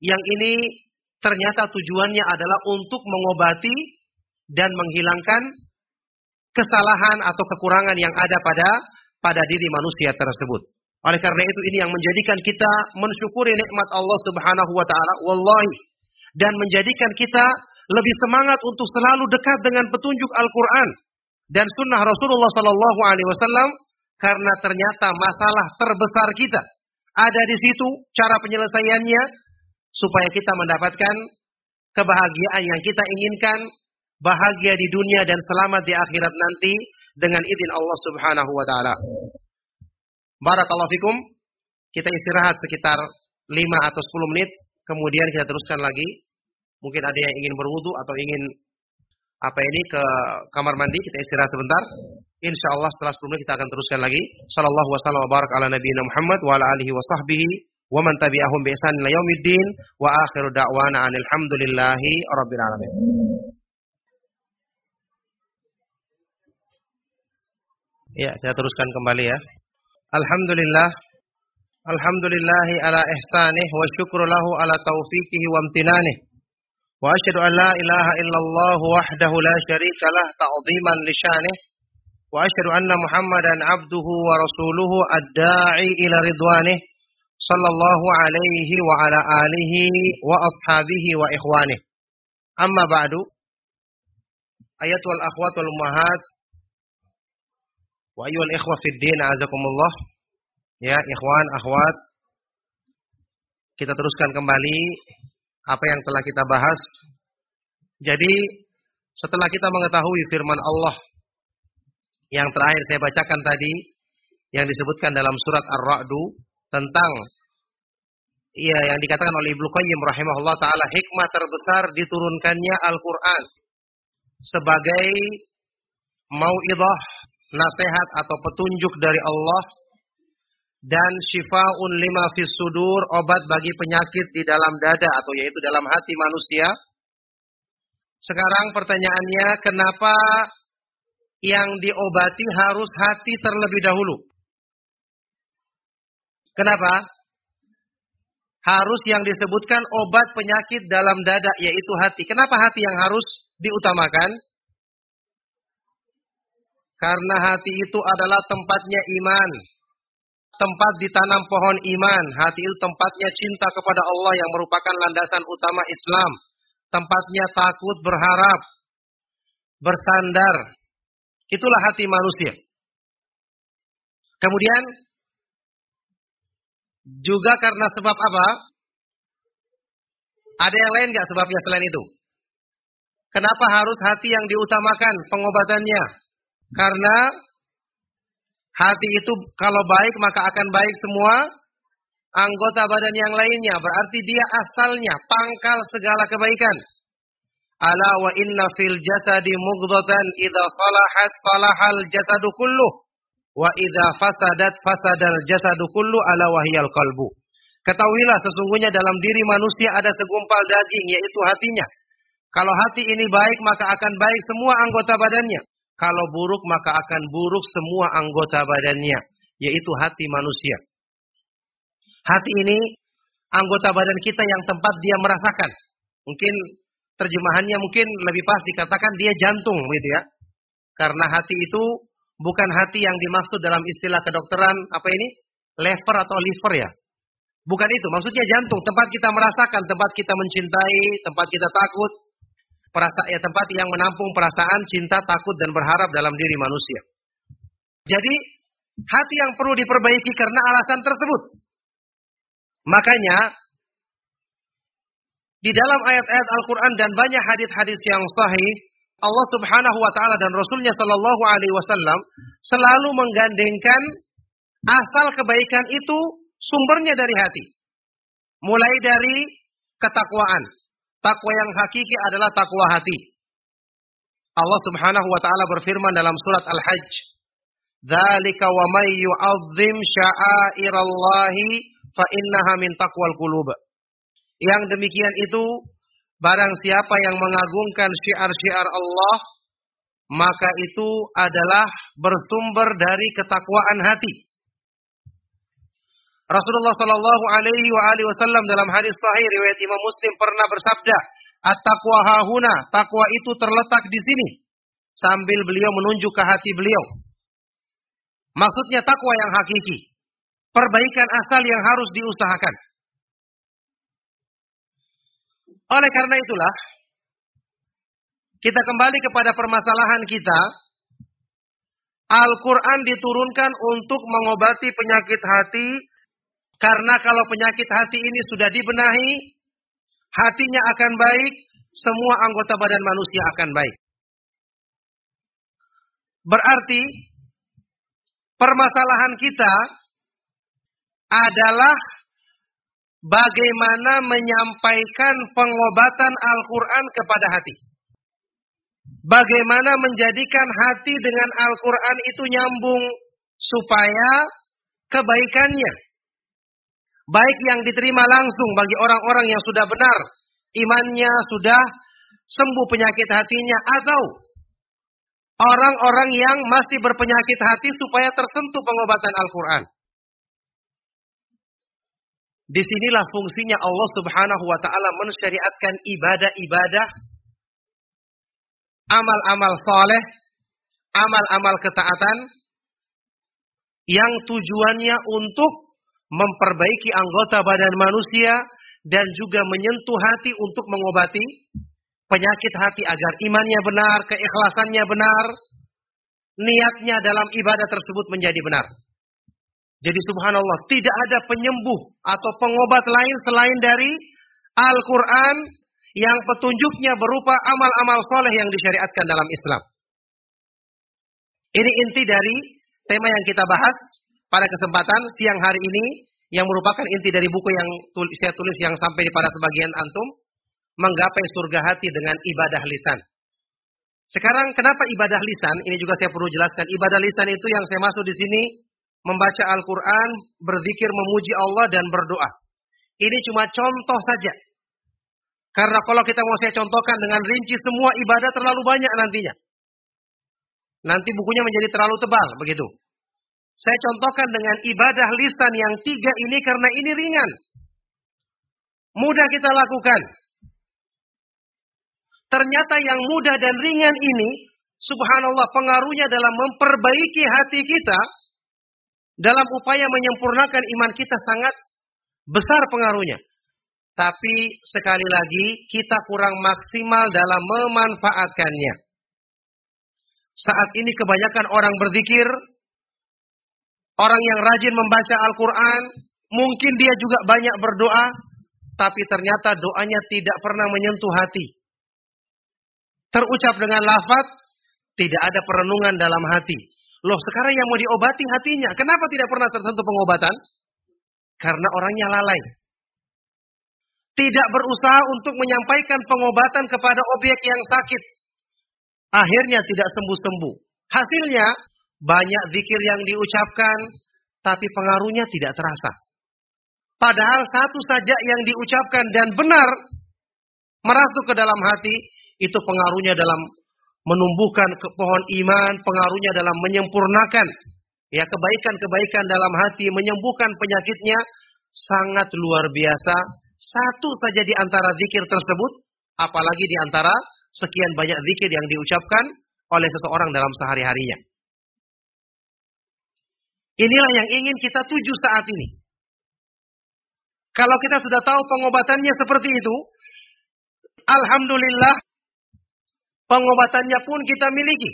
yang ini ternyata tujuannya adalah untuk mengobati dan menghilangkan kesalahan atau kekurangan yang ada pada pada diri manusia tersebut. Oleh karena itu ini yang menjadikan kita mensyukuri nikmat Allah Subhanahu wa taala wallahi dan menjadikan kita lebih semangat untuk selalu dekat dengan petunjuk Al-Qur'an dan sunnah Rasulullah sallallahu alaihi wasallam karena ternyata masalah terbesar kita ada di situ cara penyelesaiannya supaya kita mendapatkan kebahagiaan yang kita inginkan, bahagia di dunia dan selamat di akhirat nanti dengan izin Allah Subhanahu wa taala. Barakallahu fikum. Kita istirahat sekitar 5 atau 10 menit, kemudian kita teruskan lagi. Mungkin ada yang ingin berwudu atau ingin apa ini ke kamar mandi, kita istirahat sebentar. Insya Allah setelah 10 menit kita akan teruskan lagi. Sallallahu wasallam wa barak ala nabiyina Muhammad wa ala alihi wa sahbihi wa man tabi'ahum bi ihsan ila yaumiddin wa akhiru da'wana anil hamdulillahi rabbil alamin. Ya, kita teruskan kembali ya. Alhamdulillah Alhamdulillahi ala ihsanih wa syukru lahu ala taufiqihi wa amtinanih. Wa asyhadu an la ilaha illallah wahdahu la syarika lah ta'ziman li syanih. Wa asyhadu anna Muhammadan abduhu wa rasuluhu ad-da'i ila ridwanih. Sallallahu alaihi wa ala alihi wa ashabihi wa ikhwanih. Amma ba'du. Ayatul akhwatul ummahat Wa ayyuhal ikhwa fid din azakumullah. Ya, ikhwan, akhwat. Kita teruskan kembali apa yang telah kita bahas. Jadi, setelah kita mengetahui firman Allah yang terakhir saya bacakan tadi yang disebutkan dalam surat Ar-Ra'du tentang Iya, yang dikatakan oleh Ibnu Qayyim rahimahullah taala hikmah terbesar diturunkannya Al-Qur'an sebagai mauidhah nasihat atau petunjuk dari Allah dan syifaun lima fis sudur obat bagi penyakit di dalam dada atau yaitu dalam hati manusia. Sekarang pertanyaannya kenapa yang diobati harus hati terlebih dahulu? Kenapa? Harus yang disebutkan obat penyakit dalam dada yaitu hati. Kenapa hati yang harus diutamakan? Karena hati itu adalah tempatnya iman. Tempat ditanam pohon iman. Hati itu tempatnya cinta kepada Allah yang merupakan landasan utama Islam. Tempatnya takut, berharap, bersandar. Itulah hati manusia. Kemudian juga karena sebab apa? Ada yang lain nggak sebabnya selain itu? Kenapa harus hati yang diutamakan pengobatannya? Karena hati itu kalau baik maka akan baik semua anggota badan yang lainnya. Berarti dia asalnya pangkal segala kebaikan. Ala wa inna fil jasadi mughdatan idza salahat salahal jasadu kulluh wa idza fasadat fasadal jasadu kullu ala wahyal qalbu. Ketahuilah sesungguhnya dalam diri manusia ada segumpal daging yaitu hatinya. Kalau hati ini baik maka akan baik semua anggota badannya. Kalau buruk maka akan buruk semua anggota badannya, yaitu hati manusia. Hati ini anggota badan kita yang tempat dia merasakan. Mungkin terjemahannya mungkin lebih pas dikatakan dia jantung gitu ya. Karena hati itu bukan hati yang dimaksud dalam istilah kedokteran apa ini? lever atau liver ya. Bukan itu, maksudnya jantung, tempat kita merasakan, tempat kita mencintai, tempat kita takut, perasaan ya, tempat yang menampung perasaan cinta, takut dan berharap dalam diri manusia. Jadi hati yang perlu diperbaiki karena alasan tersebut. Makanya di dalam ayat-ayat Al-Quran dan banyak hadis-hadis yang sahih, Allah Subhanahu wa taala dan Rasulnya Shallallahu alaihi wasallam selalu menggandengkan asal kebaikan itu sumbernya dari hati. Mulai dari ketakwaan, Takwa yang hakiki adalah takwa hati. Allah Subhanahu wa taala berfirman dalam surat Al-Hajj, "Dzalika wa may yu'azzim sya'airallahi fa innaha min taqwal qulub." Yang demikian itu barang siapa yang mengagungkan syiar-syiar Allah, maka itu adalah bersumber dari ketakwaan hati. Rasulullah Shallallahu Alaihi Wasallam dalam hadis sahih riwayat Imam Muslim pernah bersabda, "At-taqwa hahuna, takwa itu terletak di sini." Sambil beliau menunjuk ke hati beliau. Maksudnya takwa yang hakiki, perbaikan asal yang harus diusahakan. Oleh karena itulah, kita kembali kepada permasalahan kita. Al-Quran diturunkan untuk mengobati penyakit hati. Karena kalau penyakit hati ini sudah dibenahi, hatinya akan baik, semua anggota badan manusia akan baik. Berarti, permasalahan kita adalah bagaimana menyampaikan pengobatan Al-Quran kepada hati. Bagaimana menjadikan hati dengan Al-Quran itu nyambung supaya kebaikannya baik yang diterima langsung bagi orang-orang yang sudah benar imannya sudah sembuh penyakit hatinya atau orang-orang yang masih berpenyakit hati supaya tersentuh pengobatan Al-Quran. Di sinilah fungsinya Allah Subhanahu wa taala mensyariatkan ibadah-ibadah amal-amal soleh, amal-amal ketaatan yang tujuannya untuk memperbaiki anggota badan manusia dan juga menyentuh hati untuk mengobati penyakit hati agar imannya benar, keikhlasannya benar, niatnya dalam ibadah tersebut menjadi benar. Jadi subhanallah, tidak ada penyembuh atau pengobat lain selain dari Al-Quran yang petunjuknya berupa amal-amal soleh yang disyariatkan dalam Islam. Ini inti dari tema yang kita bahas pada kesempatan siang hari ini yang merupakan inti dari buku yang saya tulis yang sampai pada sebagian antum menggapai surga hati dengan ibadah lisan. Sekarang kenapa ibadah lisan? Ini juga saya perlu jelaskan. Ibadah lisan itu yang saya masuk di sini membaca Al-Quran, berzikir, memuji Allah, dan berdoa. Ini cuma contoh saja. Karena kalau kita mau saya contohkan dengan rinci semua ibadah terlalu banyak nantinya. Nanti bukunya menjadi terlalu tebal, begitu. Saya contohkan dengan ibadah lisan yang tiga ini karena ini ringan. Mudah kita lakukan. Ternyata yang mudah dan ringan ini, subhanallah pengaruhnya dalam memperbaiki hati kita, dalam upaya menyempurnakan iman kita sangat besar pengaruhnya. Tapi sekali lagi kita kurang maksimal dalam memanfaatkannya. Saat ini kebanyakan orang berzikir, orang yang rajin membaca Al-Quran, mungkin dia juga banyak berdoa, tapi ternyata doanya tidak pernah menyentuh hati. Terucap dengan lafaz, tidak ada perenungan dalam hati. Loh sekarang yang mau diobati hatinya. Kenapa tidak pernah tersentuh pengobatan? Karena orangnya lalai. Tidak berusaha untuk menyampaikan pengobatan kepada objek yang sakit. Akhirnya tidak sembuh-sembuh. Hasilnya banyak zikir yang diucapkan, tapi pengaruhnya tidak terasa. Padahal satu saja yang diucapkan dan benar merasuk ke dalam hati, itu pengaruhnya dalam menumbuhkan ke pohon iman, pengaruhnya dalam menyempurnakan ya kebaikan-kebaikan dalam hati, menyembuhkan penyakitnya sangat luar biasa. Satu saja di antara zikir tersebut, apalagi di antara sekian banyak zikir yang diucapkan oleh seseorang dalam sehari-harinya. Inilah yang ingin kita tuju saat ini. Kalau kita sudah tahu pengobatannya seperti itu, alhamdulillah pengobatannya pun kita miliki.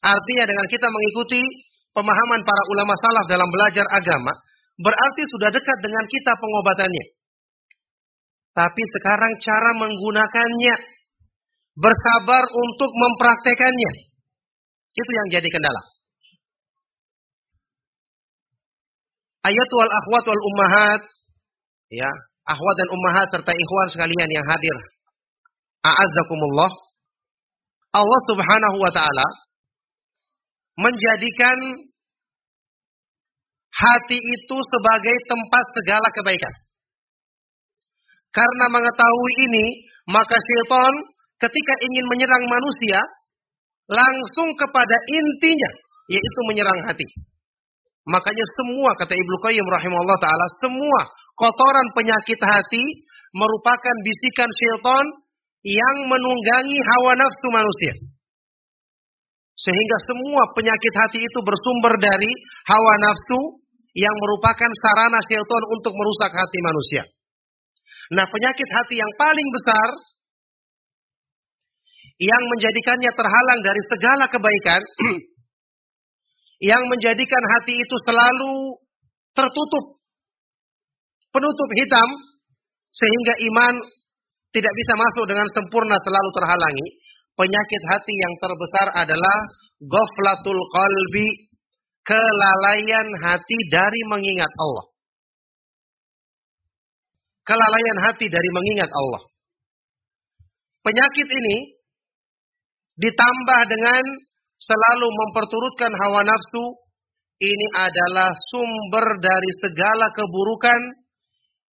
Artinya dengan kita mengikuti pemahaman para ulama salaf dalam belajar agama, berarti sudah dekat dengan kita pengobatannya. Tapi sekarang cara menggunakannya, bersabar untuk mempraktekannya, itu yang jadi kendala. Ayat wal akhwat wal ummahat, ya, akhwat dan ummahat serta ikhwan sekalian yang hadir. A'azzakumullah. Allah Subhanahu wa taala menjadikan hati itu sebagai tempat segala kebaikan. Karena mengetahui ini, maka syaitan ketika ingin menyerang manusia, langsung kepada intinya, yaitu menyerang hati. Makanya semua, kata Ibnu Qayyim rahimahullah ta'ala, semua kotoran penyakit hati merupakan bisikan syaitan yang menunggangi hawa nafsu manusia. Sehingga semua penyakit hati itu bersumber dari hawa nafsu yang merupakan sarana syaitan untuk merusak hati manusia. Nah penyakit hati yang paling besar yang menjadikannya terhalang dari segala kebaikan, <clears throat> yang menjadikan hati itu selalu tertutup, penutup hitam, sehingga iman tidak bisa masuk dengan sempurna selalu terhalangi. Penyakit hati yang terbesar adalah goflatul qalbi, kelalaian hati dari mengingat Allah. Kelalaian hati dari mengingat Allah. Penyakit ini ditambah dengan selalu memperturutkan hawa nafsu, ini adalah sumber dari segala keburukan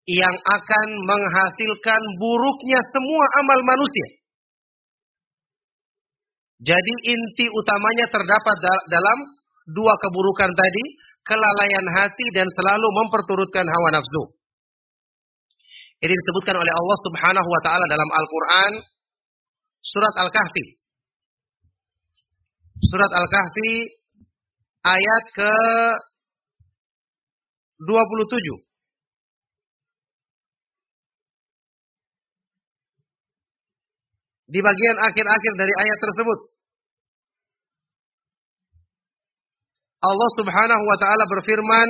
yang akan menghasilkan buruknya semua amal manusia. Jadi inti utamanya terdapat dalam dua keburukan tadi, kelalaian hati dan selalu memperturutkan hawa nafsu. Ini disebutkan oleh Allah Subhanahu wa taala dalam Al-Qur'an surat Al-Kahfi. Surat Al-Kahfi ayat ke 27. Di bagian akhir-akhir dari ayat tersebut. Allah Subhanahu wa taala berfirman,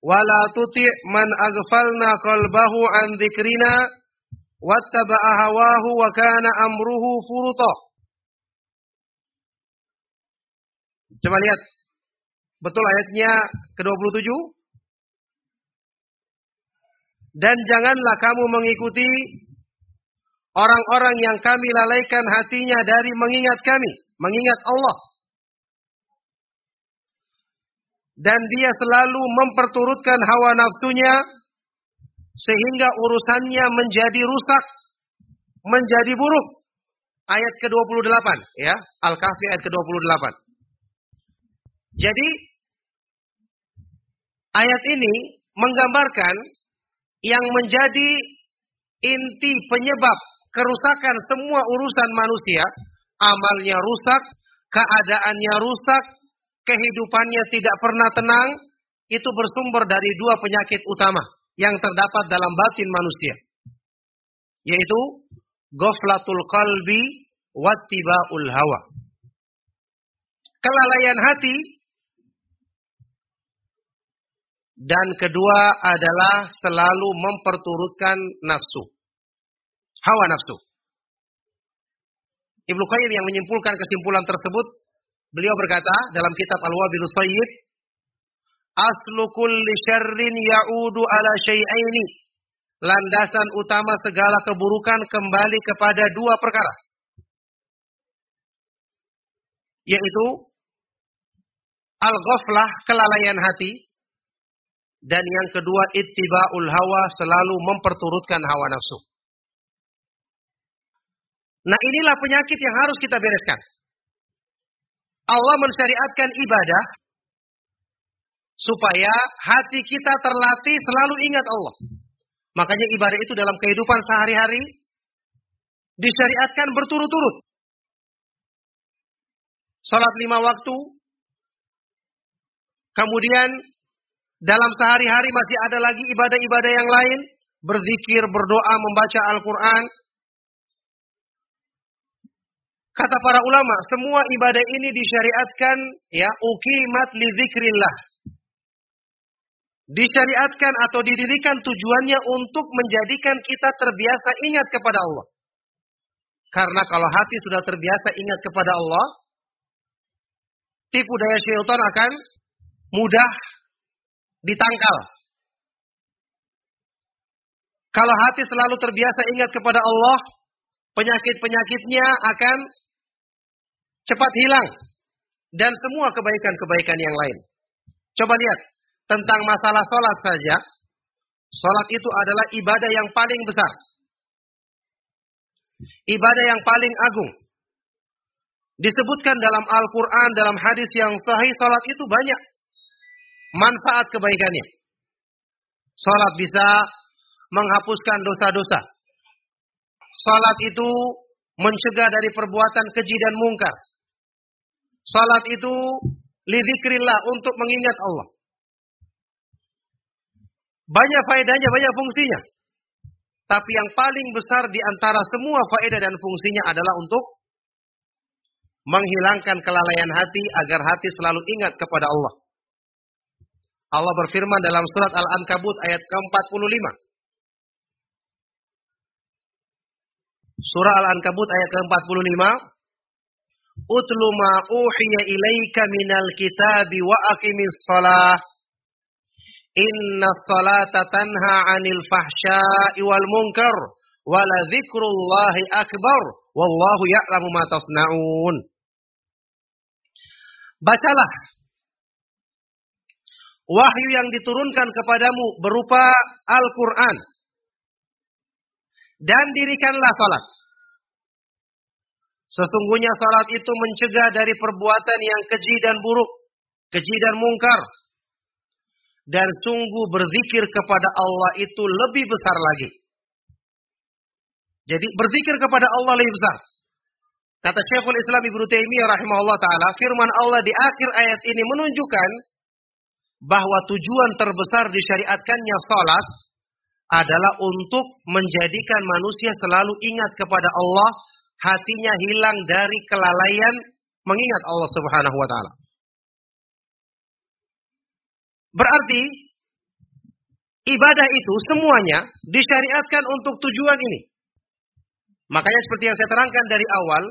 "Wala tuti' man aghfalna qalbahu an dzikrina wattaba'a hawahu wa kana amruhu furuta." Coba lihat. Betul ayatnya ke-27? Dan janganlah kamu mengikuti orang-orang yang kami lalaikan hatinya dari mengingat kami, mengingat Allah dan dia selalu memperturutkan hawa nafsunya sehingga urusannya menjadi rusak, menjadi buruk. Ayat ke-28 ya, Al-Kahfi ayat ke-28. Jadi ayat ini menggambarkan yang menjadi inti penyebab kerusakan semua urusan manusia, amalnya rusak, keadaannya rusak, kehidupannya tidak pernah tenang, itu bersumber dari dua penyakit utama yang terdapat dalam batin manusia. Yaitu goflatul qalbi wattibaul hawa. Kelalaian hati dan kedua adalah selalu memperturutkan nafsu. Hawa nafsu. Ibnu Qayyim yang menyimpulkan kesimpulan tersebut Beliau berkata dalam kitab Al-Wabilus Sayyid, Aslu kulli syarrin ya'udu ala syai'aini. Landasan utama segala keburukan kembali kepada dua perkara. Yaitu al-ghaflah, kelalaian hati. Dan yang kedua ittiba'ul hawa, selalu memperturutkan hawa nafsu. Nah inilah penyakit yang harus kita bereskan. Allah mensyariatkan ibadah supaya hati kita terlatih selalu ingat Allah. Makanya ibadah itu dalam kehidupan sehari-hari disyariatkan berturut-turut. Salat lima waktu. Kemudian dalam sehari-hari masih ada lagi ibadah-ibadah yang lain. Berzikir, berdoa, membaca Al-Quran. Kata para ulama, semua ibadah ini disyariatkan ya ukimat li zikrillah. Disyariatkan atau didirikan tujuannya untuk menjadikan kita terbiasa ingat kepada Allah. Karena kalau hati sudah terbiasa ingat kepada Allah, tipu daya syaitan akan mudah ditangkal. Kalau hati selalu terbiasa ingat kepada Allah, penyakit-penyakitnya akan cepat hilang dan semua kebaikan-kebaikan yang lain. Coba lihat tentang masalah sholat saja. Sholat itu adalah ibadah yang paling besar. Ibadah yang paling agung. Disebutkan dalam Al-Quran, dalam hadis yang sahih, sholat itu banyak manfaat kebaikannya. Sholat bisa menghapuskan dosa-dosa. Salat itu mencegah dari perbuatan keji dan mungkar. Salat itu lidzikrillah untuk mengingat Allah. Banyak faedahnya, banyak fungsinya. Tapi yang paling besar di antara semua faedah dan fungsinya adalah untuk menghilangkan kelalaian hati agar hati selalu ingat kepada Allah. Allah berfirman dalam surat Al-Ankabut ayat ke-45. Surah Al-Ankabut ayat ke-45. Utlu ma uhiya ilaika minal kitabi wa aqimis salah. Inna salata tanha 'anil fahsya'i wal munkar wa la dzikrullahi akbar wallahu ya'lamu ma tasna'un. Bacalah wahyu yang diturunkan kepadamu berupa Al-Qur'an dan dirikanlah salat. Sesungguhnya salat itu mencegah dari perbuatan yang keji dan buruk, keji dan mungkar. Dan sungguh berzikir kepada Allah itu lebih besar lagi. Jadi berzikir kepada Allah lebih besar. Kata Syekhul Islam Ibnu Taimiyah rahimahullah taala, firman Allah di akhir ayat ini menunjukkan bahwa tujuan terbesar disyariatkannya salat adalah untuk menjadikan manusia selalu ingat kepada Allah, hatinya hilang dari kelalaian mengingat Allah Subhanahu wa taala. Berarti ibadah itu semuanya disyariatkan untuk tujuan ini. Makanya seperti yang saya terangkan dari awal,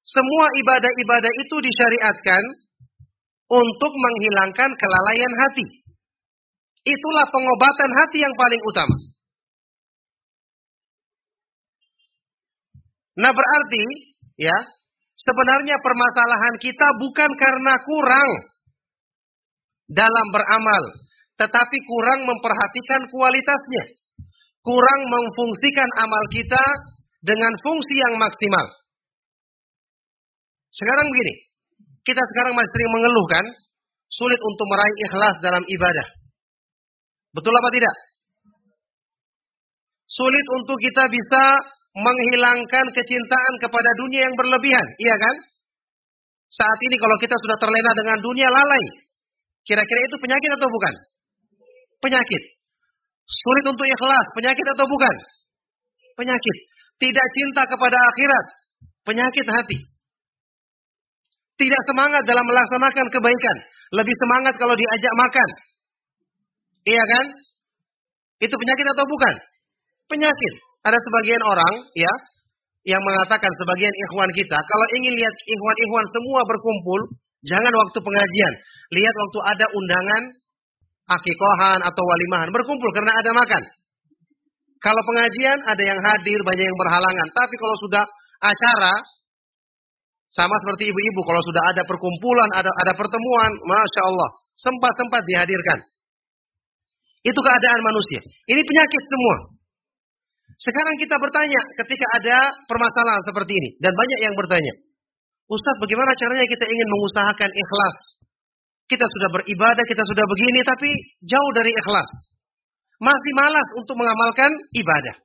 semua ibadah-ibadah itu disyariatkan untuk menghilangkan kelalaian hati. Itulah pengobatan hati yang paling utama. Nah berarti ya sebenarnya permasalahan kita bukan karena kurang dalam beramal, tetapi kurang memperhatikan kualitasnya, kurang memfungsikan amal kita dengan fungsi yang maksimal. Sekarang begini, kita sekarang masih sering mengeluhkan sulit untuk meraih ikhlas dalam ibadah. Betul apa tidak? Sulit untuk kita bisa menghilangkan kecintaan kepada dunia yang berlebihan, iya kan? Saat ini kalau kita sudah terlena dengan dunia lalai, kira-kira itu penyakit atau bukan? Penyakit. Sulit untuk ikhlas, penyakit atau bukan? Penyakit. Tidak cinta kepada akhirat, penyakit hati. Tidak semangat dalam melaksanakan kebaikan, lebih semangat kalau diajak makan. Iya kan? Itu penyakit atau bukan? Penyakit. Ada sebagian orang ya yang mengatakan sebagian ikhwan kita, kalau ingin lihat ikhwan-ikhwan semua berkumpul, jangan waktu pengajian. Lihat waktu ada undangan akikohan atau walimahan, berkumpul karena ada makan. Kalau pengajian ada yang hadir, banyak yang berhalangan. Tapi kalau sudah acara, sama seperti ibu-ibu, kalau sudah ada perkumpulan, ada ada pertemuan, masya Allah, sempat-sempat dihadirkan. Itu keadaan manusia. Ini penyakit semua. Sekarang kita bertanya ketika ada permasalahan seperti ini. Dan banyak yang bertanya. Ustaz bagaimana caranya kita ingin mengusahakan ikhlas? Kita sudah beribadah, kita sudah begini, tapi jauh dari ikhlas. Masih malas untuk mengamalkan ibadah.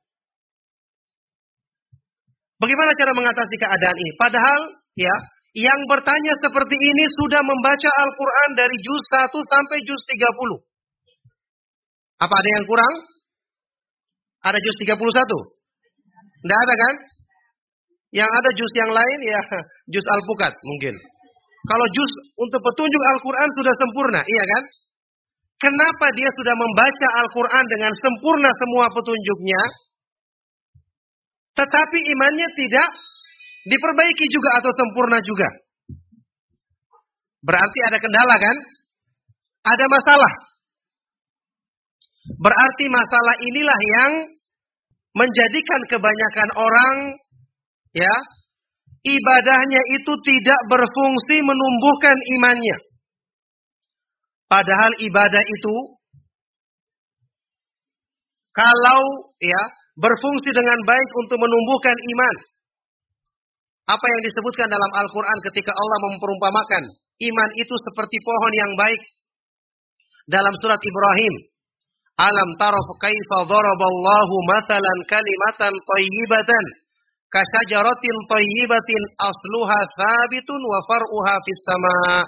Bagaimana cara mengatasi keadaan ini? Padahal, ya, yang bertanya seperti ini sudah membaca Al-Quran dari juz 1 sampai juz 30. Apa ada yang kurang? Ada juz 31? Tidak ada kan? Yang ada juz yang lain ya <laughs> juz Al-Pukat mungkin. Kalau juz untuk petunjuk Al-Quran sudah sempurna, iya kan? Kenapa dia sudah membaca Al-Quran dengan sempurna semua petunjuknya, tetapi imannya tidak diperbaiki juga atau sempurna juga? Berarti ada kendala kan? Ada masalah. Berarti masalah inilah yang menjadikan kebanyakan orang ya ibadahnya itu tidak berfungsi menumbuhkan imannya. Padahal ibadah itu kalau ya berfungsi dengan baik untuk menumbuhkan iman. Apa yang disebutkan dalam Al-Qur'an ketika Allah memperumpamakan iman itu seperti pohon yang baik dalam surat Ibrahim. Alam taraf kaifa daraballahu mathalan kalimatan thayyibatan kasajaratin thayyibatin asluha thabitun wa far'uha fis sama.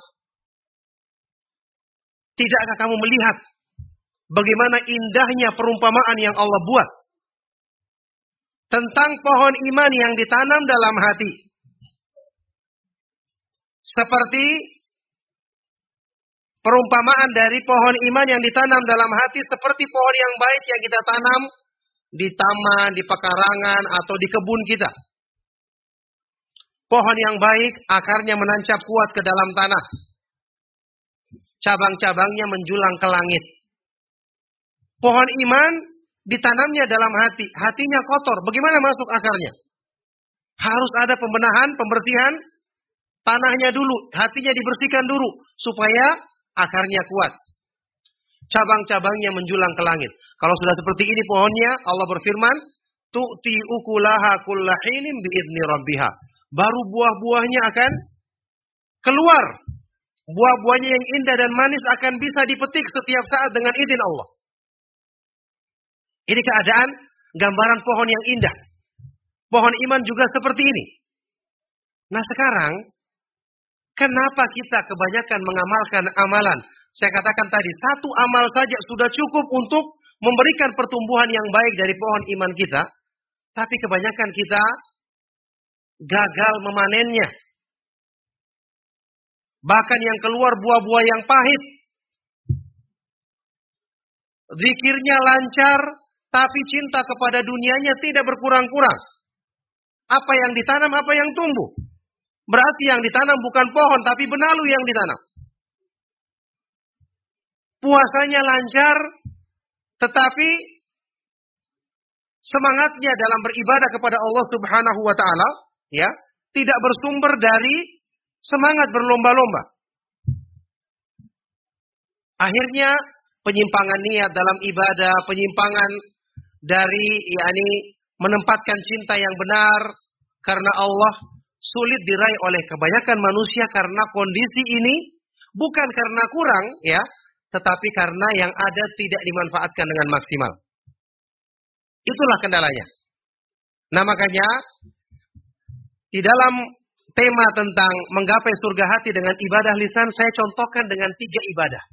Tidakkah kamu melihat bagaimana indahnya perumpamaan yang Allah buat tentang pohon iman yang ditanam dalam hati? Seperti perumpamaan dari pohon iman yang ditanam dalam hati seperti pohon yang baik yang kita tanam di taman, di pekarangan, atau di kebun kita. Pohon yang baik akarnya menancap kuat ke dalam tanah. Cabang-cabangnya menjulang ke langit. Pohon iman ditanamnya dalam hati. Hatinya kotor. Bagaimana masuk akarnya? Harus ada pembenahan, pembersihan. Tanahnya dulu. Hatinya dibersihkan dulu. Supaya akarnya kuat. Cabang-cabangnya menjulang ke langit. Kalau sudah seperti ini pohonnya, Allah berfirman, tu'ti ukulaha kullahinin biizni rabbiha. Baru buah-buahnya akan keluar. Buah-buahnya yang indah dan manis akan bisa dipetik setiap saat dengan izin Allah. Ini keadaan gambaran pohon yang indah. Pohon iman juga seperti ini. Nah sekarang, kenapa kita kebanyakan mengamalkan amalan? Saya katakan tadi, satu amal saja sudah cukup untuk memberikan pertumbuhan yang baik dari pohon iman kita. Tapi kebanyakan kita gagal memanennya. Bahkan yang keluar buah-buah yang pahit. Zikirnya lancar, tapi cinta kepada dunianya tidak berkurang-kurang. Apa yang ditanam, apa yang tumbuh. Berarti yang ditanam bukan pohon, tapi benalu yang ditanam. Puasanya lancar, tetapi semangatnya dalam beribadah kepada Allah Subhanahu wa taala, ya, tidak bersumber dari semangat berlomba-lomba. Akhirnya penyimpangan niat dalam ibadah, penyimpangan dari yakni menempatkan cinta yang benar karena Allah sulit diraih oleh kebanyakan manusia karena kondisi ini bukan karena kurang ya, tetapi karena yang ada tidak dimanfaatkan dengan maksimal. Itulah kendalanya. Nah makanya di dalam tema tentang menggapai surga hati dengan ibadah lisan saya contohkan dengan tiga ibadah.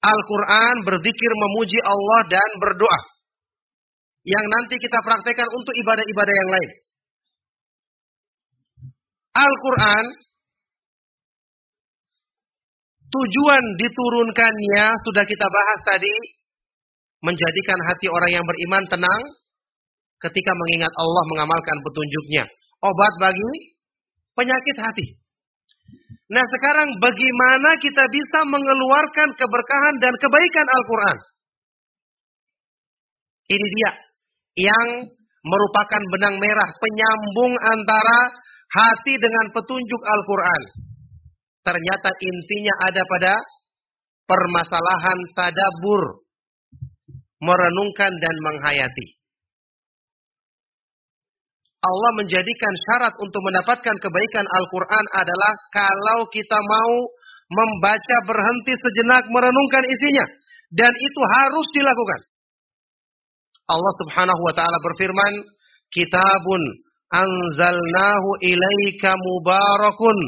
Al-Quran berzikir memuji Allah dan berdoa. Yang nanti kita praktekkan untuk ibadah-ibadah yang lain. Al-Quran tujuan diturunkannya sudah kita bahas tadi. Menjadikan hati orang yang beriman tenang ketika mengingat Allah mengamalkan petunjuknya. Obat bagi penyakit hati. Nah sekarang bagaimana kita bisa mengeluarkan keberkahan dan kebaikan Al-Quran? Ini dia yang merupakan benang merah penyambung antara hati dengan petunjuk Al-Quran. Ternyata intinya ada pada permasalahan tadabur, merenungkan dan menghayati. Allah menjadikan syarat untuk mendapatkan kebaikan Al-Quran adalah kalau kita mau membaca berhenti sejenak merenungkan isinya. Dan itu harus dilakukan. Allah subhanahu wa ta'ala berfirman, Kitabun anzalnahu ilaika mubarakun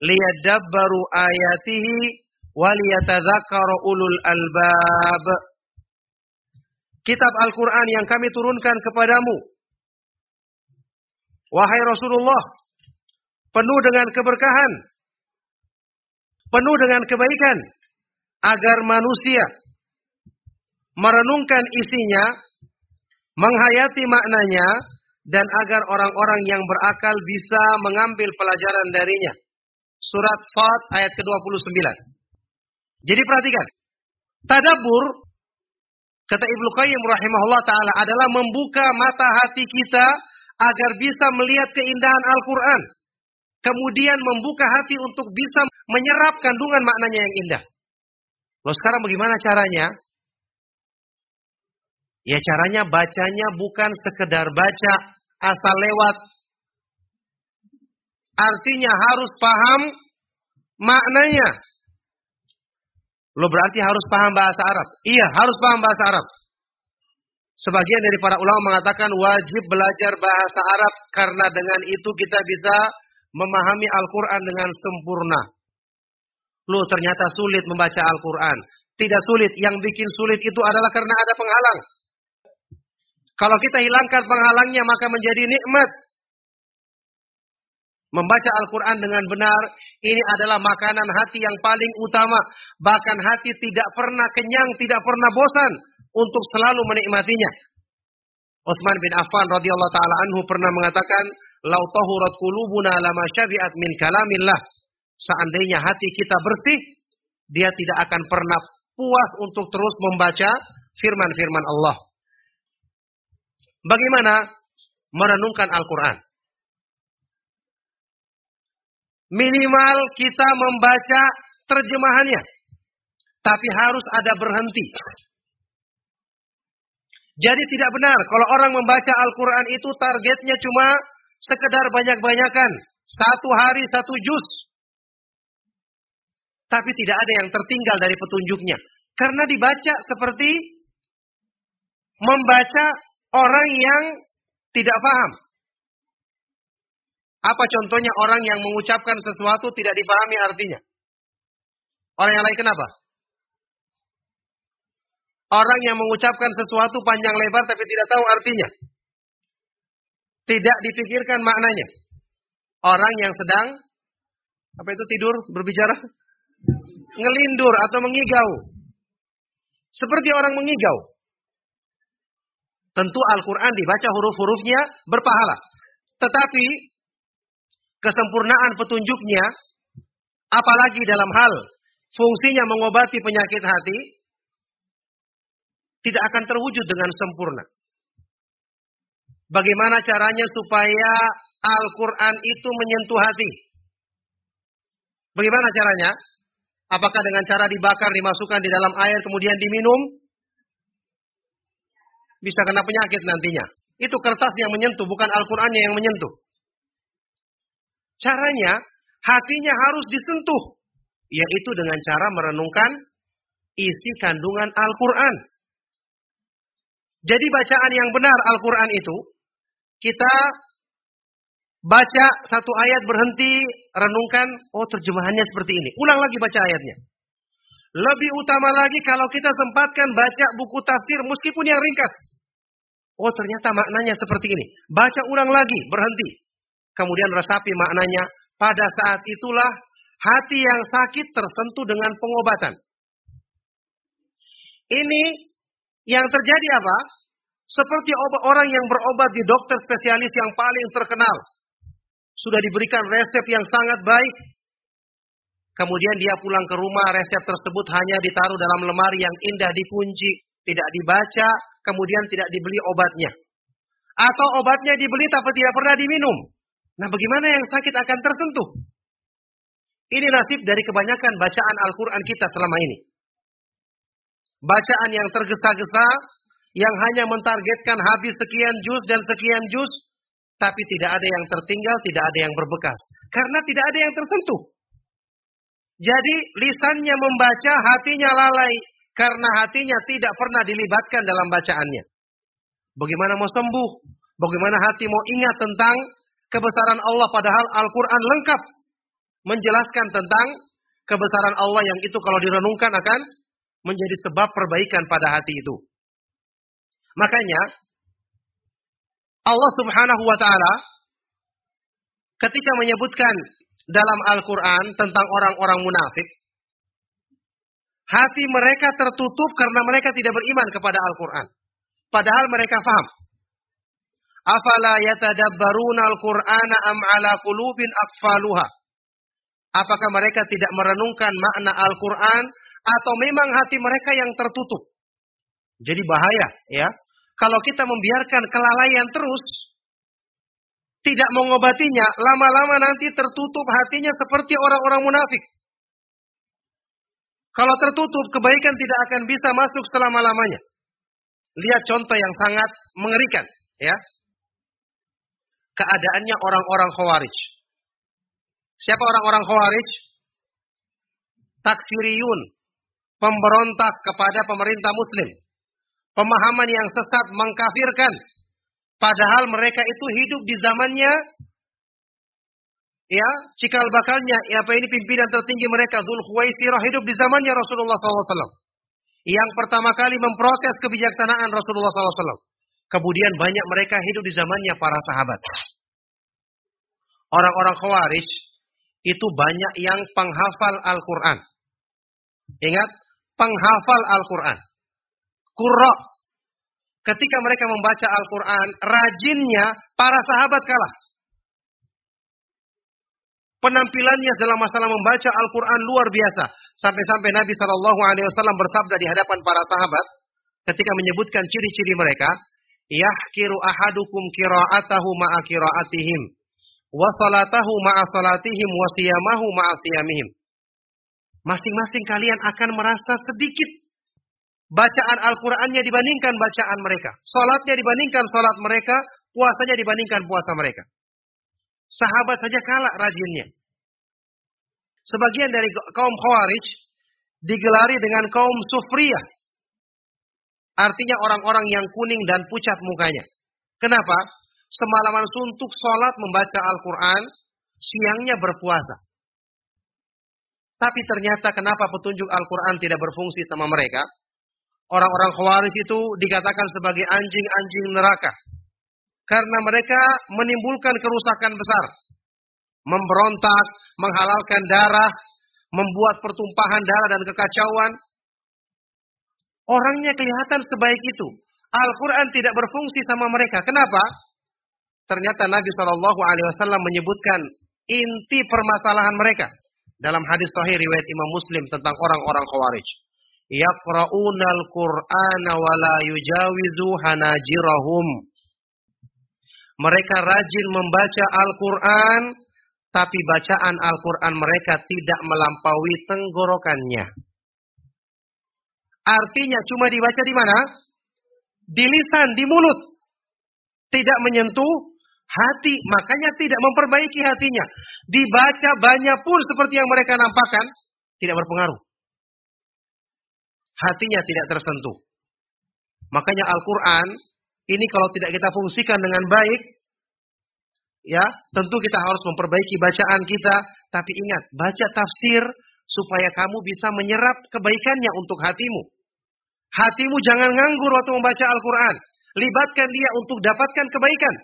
liyadabbaru ayatihi waliyatadzakara ulul albab. Kitab Al-Quran yang kami turunkan kepadamu Wahai Rasulullah, penuh dengan keberkahan, penuh dengan kebaikan, agar manusia merenungkan isinya, menghayati maknanya, dan agar orang-orang yang berakal bisa mengambil pelajaran darinya. Surat Sad ayat ke-29. Jadi perhatikan, tadabur kata Ibnu Qayyim rahimahullah taala adalah membuka mata hati kita agar bisa melihat keindahan Al-Qur'an. Kemudian membuka hati untuk bisa menyerap kandungan maknanya yang indah. Loh sekarang bagaimana caranya? Ya caranya bacanya bukan sekedar baca asal lewat. Artinya harus paham maknanya. Lo berarti harus paham bahasa Arab. Iya, harus paham bahasa Arab. Sebagian dari para ulama mengatakan wajib belajar bahasa Arab karena dengan itu kita bisa memahami Al-Quran dengan sempurna. Lo ternyata sulit membaca Al-Quran. Tidak sulit. Yang bikin sulit itu adalah karena ada penghalang. Kalau kita hilangkan penghalangnya maka menjadi nikmat. Membaca Al-Quran dengan benar, ini adalah makanan hati yang paling utama. Bahkan hati tidak pernah kenyang, tidak pernah bosan untuk selalu menikmatinya. Utsman bin Affan radhiyallahu taala anhu pernah mengatakan, "Lau tahurat qulubuna lama syabi'at min kalamillah." Seandainya hati kita bersih, dia tidak akan pernah puas untuk terus membaca firman-firman Allah. Bagaimana merenungkan Al-Quran? Minimal kita membaca terjemahannya. Tapi harus ada berhenti. Jadi tidak benar kalau orang membaca Al-Quran itu targetnya cuma sekedar banyak-banyakan. Satu hari satu juz. Tapi tidak ada yang tertinggal dari petunjuknya. Karena dibaca seperti membaca orang yang tidak paham. Apa contohnya orang yang mengucapkan sesuatu tidak dipahami artinya? Orang yang lain kenapa? Orang yang mengucapkan sesuatu panjang lebar tapi tidak tahu artinya. Tidak dipikirkan maknanya. Orang yang sedang apa itu tidur berbicara ngelindur atau mengigau. Seperti orang mengigau. Tentu Al-Quran dibaca huruf-hurufnya berpahala. Tetapi kesempurnaan petunjuknya, apalagi dalam hal fungsinya mengobati penyakit hati, tidak akan terwujud dengan sempurna. Bagaimana caranya supaya Al-Quran itu menyentuh hati? Bagaimana caranya? Apakah dengan cara dibakar, dimasukkan di dalam air, kemudian diminum? Bisa kena penyakit nantinya. Itu kertas yang menyentuh, bukan Al-Qur'annya yang menyentuh. Caranya, hatinya harus disentuh. Yaitu dengan cara merenungkan isi kandungan Al-Quran. Jadi bacaan yang benar Al-Quran itu, kita baca satu ayat berhenti, renungkan, oh terjemahannya seperti ini. Ulang lagi baca ayatnya. Lebih utama lagi kalau kita sempatkan baca buku tafsir meskipun yang ringkas. Oh ternyata maknanya seperti ini. Baca ulang lagi, berhenti. Kemudian resapi maknanya. Pada saat itulah hati yang sakit tersentuh dengan pengobatan. Ini yang terjadi apa? Seperti orang yang berobat di dokter spesialis yang paling terkenal. Sudah diberikan resep yang sangat baik. Kemudian dia pulang ke rumah, resep tersebut hanya ditaruh dalam lemari yang indah dikunci, tidak dibaca, kemudian tidak dibeli obatnya. Atau obatnya dibeli tapi tidak pernah diminum. Nah bagaimana yang sakit akan tersentuh? Ini nasib dari kebanyakan bacaan Al-Quran kita selama ini. Bacaan yang tergesa-gesa, yang hanya mentargetkan habis sekian juz dan sekian juz, tapi tidak ada yang tertinggal, tidak ada yang berbekas. Karena tidak ada yang tersentuh. Jadi lisannya membaca, hatinya lalai. Karena hatinya tidak pernah dilibatkan dalam bacaannya. Bagaimana mau sembuh? Bagaimana hati mau ingat tentang kebesaran Allah padahal Al-Quran lengkap menjelaskan tentang kebesaran Allah yang itu kalau direnungkan akan menjadi sebab perbaikan pada hati itu. Makanya Allah Subhanahu wa taala ketika menyebutkan dalam Al-Qur'an tentang orang-orang munafik hati mereka tertutup karena mereka tidak beriman kepada Al-Qur'an. Padahal mereka faham. Afala yatadabbaruna al-Qur'ana am ala qulubin aqfaluha? Apakah mereka tidak merenungkan makna Al-Qur'an atau memang hati mereka yang tertutup? Jadi bahaya ya. Kalau kita membiarkan kelalaian terus, tidak mengobatinya, lama-lama nanti tertutup hatinya seperti orang-orang munafik. Kalau tertutup, kebaikan tidak akan bisa masuk selama-lamanya. Lihat contoh yang sangat mengerikan, ya. Keadaannya orang-orang Khawarij. Siapa orang-orang Khawarij? Takfiriyun, pemberontak kepada pemerintah muslim. Pemahaman yang sesat mengkafirkan. Padahal mereka itu hidup di zamannya ya cikal bakalnya ya apa ini pimpinan tertinggi mereka Dzul Khuwaisirah hidup di zamannya Rasulullah SAW. Yang pertama kali memprotes kebijaksanaan Rasulullah SAW. Kemudian banyak mereka hidup di zamannya para sahabat. Orang-orang Khawarij itu banyak yang penghafal Al-Quran. Ingat, penghafal Al-Quran. Qurra. Ketika mereka membaca Al-Quran, rajinnya para sahabat kalah. Penampilannya dalam masalah membaca Al-Quran luar biasa. Sampai-sampai Nabi Wasallam bersabda di hadapan para sahabat ketika menyebutkan ciri-ciri mereka, yahkiru ahadukum kira'atahu ma'a kira'atihim wa salatahu ma'a salatihim wa ma'a. Masing-masing kalian akan merasa sedikit bacaan Al-Qur'annya dibandingkan bacaan mereka. Salatnya dibandingkan salat mereka, puasanya dibandingkan puasa mereka. Sahabat saja kalah rajinnya. Sebagian dari kaum Khawarij digelari dengan kaum Sufriyah. Artinya orang-orang yang kuning dan pucat mukanya. Kenapa? Semalaman suntuk sholat membaca Al-Quran, siangnya berpuasa. Tapi ternyata kenapa petunjuk Al-Quran tidak berfungsi sama mereka? Orang-orang khawarij itu dikatakan sebagai anjing-anjing neraka. Karena mereka menimbulkan kerusakan besar. Memberontak, menghalalkan darah, membuat pertumpahan darah dan kekacauan. Orangnya kelihatan sebaik itu. Al-Quran tidak berfungsi sama mereka. Kenapa? Ternyata Nabi Wasallam menyebutkan inti permasalahan mereka dalam hadis Sahih riwayat Imam Muslim tentang orang-orang Khawarij. Yaqra'unal Qur'ana wa la yujawizu hanajirahum. Mereka rajin membaca Al-Quran, tapi bacaan Al-Quran mereka tidak melampaui tenggorokannya. Artinya cuma dibaca di mana? Di lisan, di mulut. Tidak menyentuh hati, makanya tidak memperbaiki hatinya. Dibaca banyak pun seperti yang mereka nampakkan, tidak berpengaruh. Hatinya tidak tersentuh. Makanya Al-Quran ini kalau tidak kita fungsikan dengan baik, ya tentu kita harus memperbaiki bacaan kita. Tapi ingat, baca tafsir supaya kamu bisa menyerap kebaikannya untuk hatimu. Hatimu jangan nganggur waktu membaca Al-Quran. Libatkan dia untuk dapatkan kebaikan.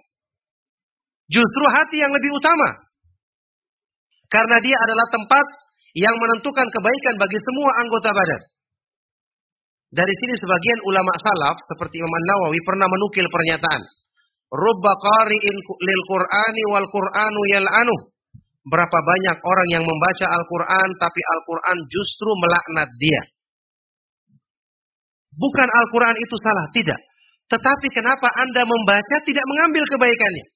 Justru hati yang lebih utama. Karena dia adalah tempat yang menentukan kebaikan bagi semua anggota badan. Dari sini sebagian ulama salaf seperti Imam An-Nawawi pernah menukil pernyataan. Rubba qari'in lil Qur'ani wal Qur'anu yal'anuh. Berapa banyak orang yang membaca Al-Quran tapi Al-Quran justru melaknat dia. Bukan Al-Quran itu salah, tidak. Tetapi kenapa Anda membaca tidak mengambil kebaikannya?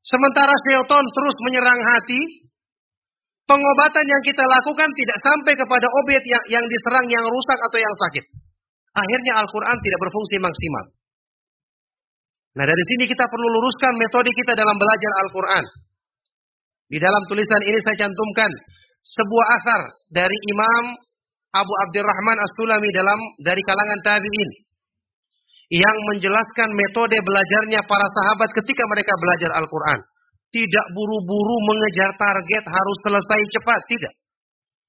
Sementara syaitan terus menyerang hati, pengobatan yang kita lakukan tidak sampai kepada obat yang, yang diserang yang rusak atau yang sakit. Akhirnya Al-Quran tidak berfungsi maksimal. Nah dari sini kita perlu luruskan metode kita dalam belajar Al-Quran. Di dalam tulisan ini saya cantumkan sebuah asar dari Imam Abu Abdurrahman As-Sulami dalam dari kalangan tabi'in yang menjelaskan metode belajarnya para sahabat ketika mereka belajar Al-Quran. Tidak buru-buru mengejar target harus selesai cepat, tidak.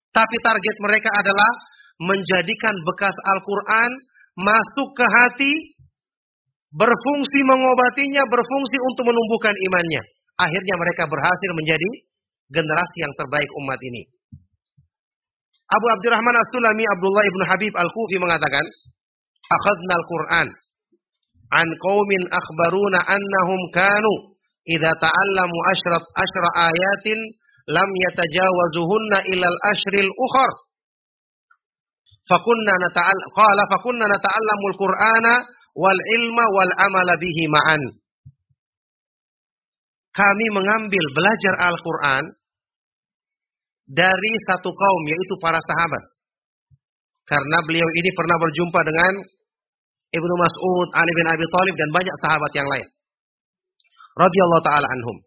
Tapi target mereka adalah menjadikan bekas Al-Quran masuk ke hati, berfungsi mengobatinya, berfungsi untuk menumbuhkan imannya. Akhirnya mereka berhasil menjadi generasi yang terbaik umat ini. Abu Abdurrahman As-Sulami Abdullah ibn Habib Al-Kufi mengatakan, Akhadna Al-Quran an qaumin akhbaruna annahum kanu idza ta'allamu asyrat asyra ayatin lam yatajawazuhunna ilal ashril ukhar Fakunna nata'al qala fakunna nata'allamul Qur'ana wal ilma wal amala bihi ma'an. Kami mengambil belajar Al-Qur'an dari satu kaum yaitu para sahabat. Karena beliau ini pernah berjumpa dengan Ibnu Mas'ud, Ali bin Abi Thalib dan banyak sahabat yang lain. Radhiyallahu taala anhum.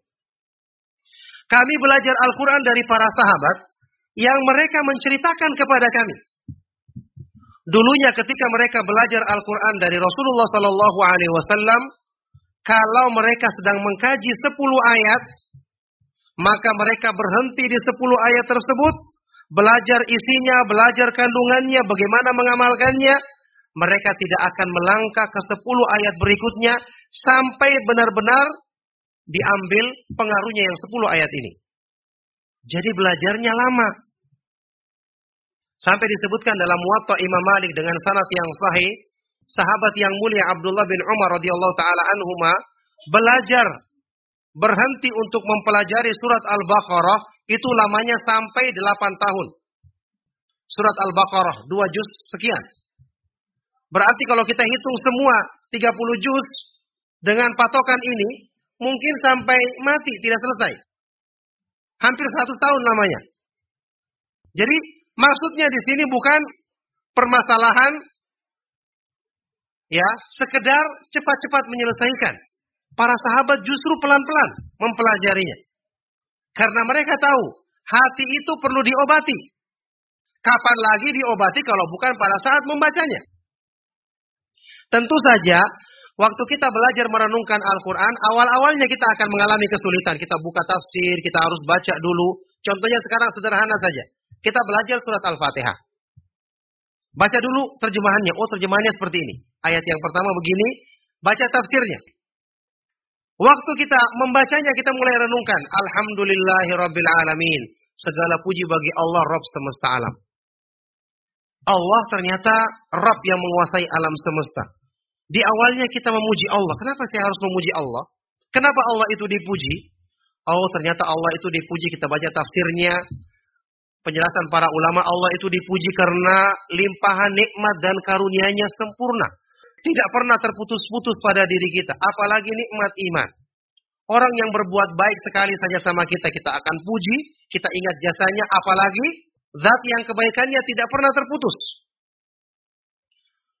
Kami belajar Al-Qur'an dari para sahabat yang mereka menceritakan kepada kami. Dulunya ketika mereka belajar Al-Quran dari Rasulullah Sallallahu Alaihi Wasallam, kalau mereka sedang mengkaji 10 ayat, maka mereka berhenti di 10 ayat tersebut, belajar isinya, belajar kandungannya, bagaimana mengamalkannya, mereka tidak akan melangkah ke 10 ayat berikutnya sampai benar-benar diambil pengaruhnya yang 10 ayat ini. Jadi belajarnya lama. Sampai disebutkan dalam Muwatta Imam Malik dengan sanad yang sahih, sahabat yang mulia Abdullah bin Umar radhiyallahu taala anhuma belajar berhenti untuk mempelajari surat Al-Baqarah itu lamanya sampai 8 tahun. Surat Al-Baqarah 2 juz sekian. Berarti kalau kita hitung semua 30 juz dengan patokan ini mungkin sampai mati tidak selesai. Hampir 100 tahun lamanya. Jadi maksudnya di sini bukan permasalahan ya sekedar cepat-cepat menyelesaikan. Para sahabat justru pelan-pelan mempelajarinya. Karena mereka tahu hati itu perlu diobati. Kapan lagi diobati kalau bukan pada saat membacanya? Tentu saja waktu kita belajar merenungkan Al-Quran, awal-awalnya kita akan mengalami kesulitan. Kita buka tafsir, kita harus baca dulu. Contohnya sekarang sederhana saja. Kita belajar surat Al-Fatihah. Baca dulu terjemahannya. Oh terjemahannya seperti ini. Ayat yang pertama begini. Baca tafsirnya. Waktu kita membacanya kita mulai renungkan. Alhamdulillahirrabbilalamin. Segala puji bagi Allah Rabb semesta alam. Allah ternyata Rabb yang menguasai alam semesta. Di awalnya kita memuji Allah. Kenapa saya harus memuji Allah? Kenapa Allah itu dipuji? Oh ternyata Allah itu dipuji. Kita baca tafsirnya penjelasan para ulama Allah itu dipuji karena limpahan nikmat dan karunia-Nya sempurna. Tidak pernah terputus-putus pada diri kita, apalagi nikmat iman. Orang yang berbuat baik sekali saja sama kita, kita akan puji, kita ingat jasanya, apalagi zat yang kebaikannya tidak pernah terputus.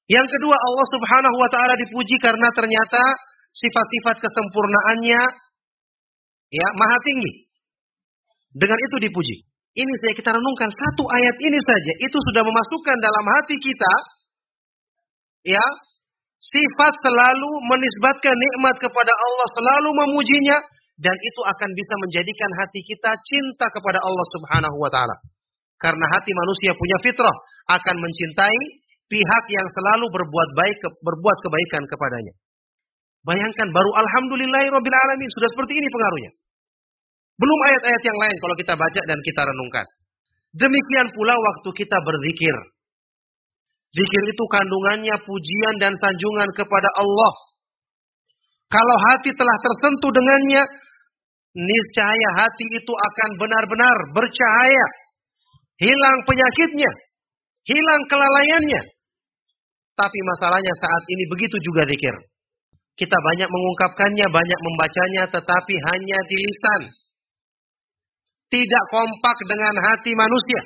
Yang kedua, Allah Subhanahu wa taala dipuji karena ternyata sifat-sifat kesempurnaannya ya maha tinggi. Dengan itu dipuji. Ini saya kita renungkan satu ayat ini saja itu sudah memasukkan dalam hati kita ya sifat selalu menisbatkan nikmat kepada Allah, selalu memujinya dan itu akan bisa menjadikan hati kita cinta kepada Allah Subhanahu wa taala. Karena hati manusia punya fitrah akan mencintai pihak yang selalu berbuat baik berbuat kebaikan kepadanya. Bayangkan baru alhamdulillahirabbil alamin sudah seperti ini pengaruhnya. Belum ayat-ayat yang lain kalau kita baca dan kita renungkan. Demikian pula waktu kita berzikir. Zikir itu kandungannya pujian dan sanjungan kepada Allah. Kalau hati telah tersentuh dengannya, niscaya hati itu akan benar-benar bercahaya. Hilang penyakitnya, hilang kelalaiannya. Tapi masalahnya saat ini begitu juga zikir. Kita banyak mengungkapkannya, banyak membacanya, tetapi hanya di lisan tidak kompak dengan hati manusia.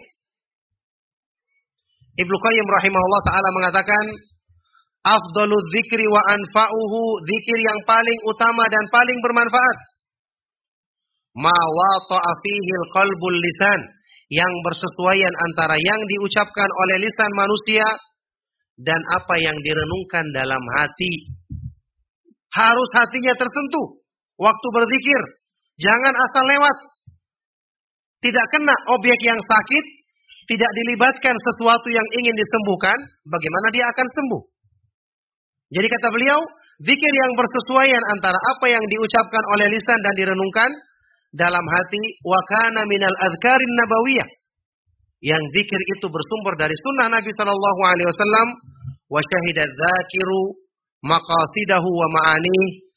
Ibnu Qayyim rahimahullah taala mengatakan, "Afdalu dzikri wa anfa'uhu, zikir yang paling utama dan paling bermanfaat. Ma wata'a fihi qalbul lisan, yang bersesuaian antara yang diucapkan oleh lisan manusia dan apa yang direnungkan dalam hati. Harus hatinya tersentuh waktu berzikir. Jangan asal lewat tidak kena objek yang sakit, tidak dilibatkan sesuatu yang ingin disembuhkan, bagaimana dia akan sembuh? Jadi kata beliau, zikir yang bersesuaian antara apa yang diucapkan oleh lisan dan direnungkan dalam hati wa kana minal azkarin nabawiyah. Yang zikir itu bersumber dari sunnah Nabi sallallahu alaihi wasallam wa syahida dzakiru maqasidahu wa ma'ani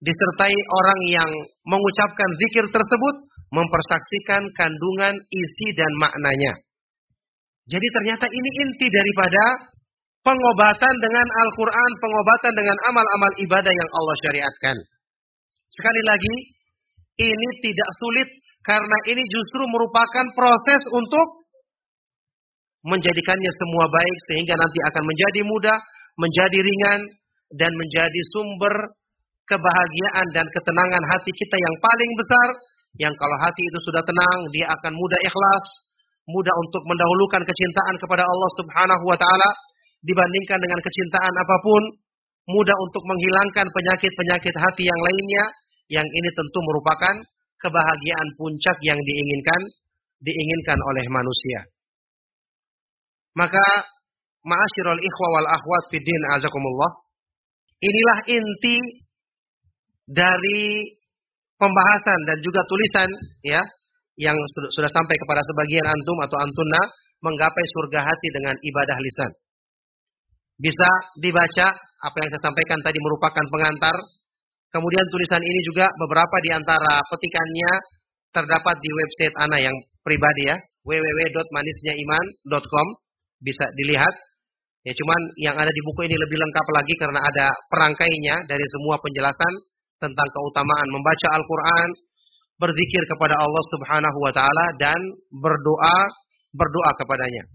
disertai orang yang mengucapkan zikir tersebut mempersaksikan kandungan isi dan maknanya. Jadi ternyata ini inti daripada pengobatan dengan Al-Quran, pengobatan dengan amal-amal ibadah yang Allah syariatkan. Sekali lagi, ini tidak sulit karena ini justru merupakan proses untuk menjadikannya semua baik sehingga nanti akan menjadi mudah, menjadi ringan dan menjadi sumber kebahagiaan dan ketenangan hati kita yang paling besar yang kalau hati itu sudah tenang dia akan mudah ikhlas, mudah untuk mendahulukan kecintaan kepada Allah Subhanahu wa taala dibandingkan dengan kecintaan apa pun, mudah untuk menghilangkan penyakit-penyakit hati yang lainnya yang ini tentu merupakan kebahagiaan puncak yang diinginkan diinginkan oleh manusia. Maka ma'asyiral ikhwa wal akhwat fid din azakumullah. Inilah inti dari pembahasan dan juga tulisan ya yang sudah sampai kepada sebagian antum atau antunna menggapai surga hati dengan ibadah lisan. Bisa dibaca apa yang saya sampaikan tadi merupakan pengantar. Kemudian tulisan ini juga beberapa di antara petikannya terdapat di website Ana yang pribadi ya, www.manisnyaiman.com bisa dilihat. Ya cuman yang ada di buku ini lebih lengkap lagi karena ada perangkainya dari semua penjelasan tentang keutamaan membaca Al-Qur'an, berzikir kepada Allah Subhanahu wa taala dan berdoa berdoa kepadanya.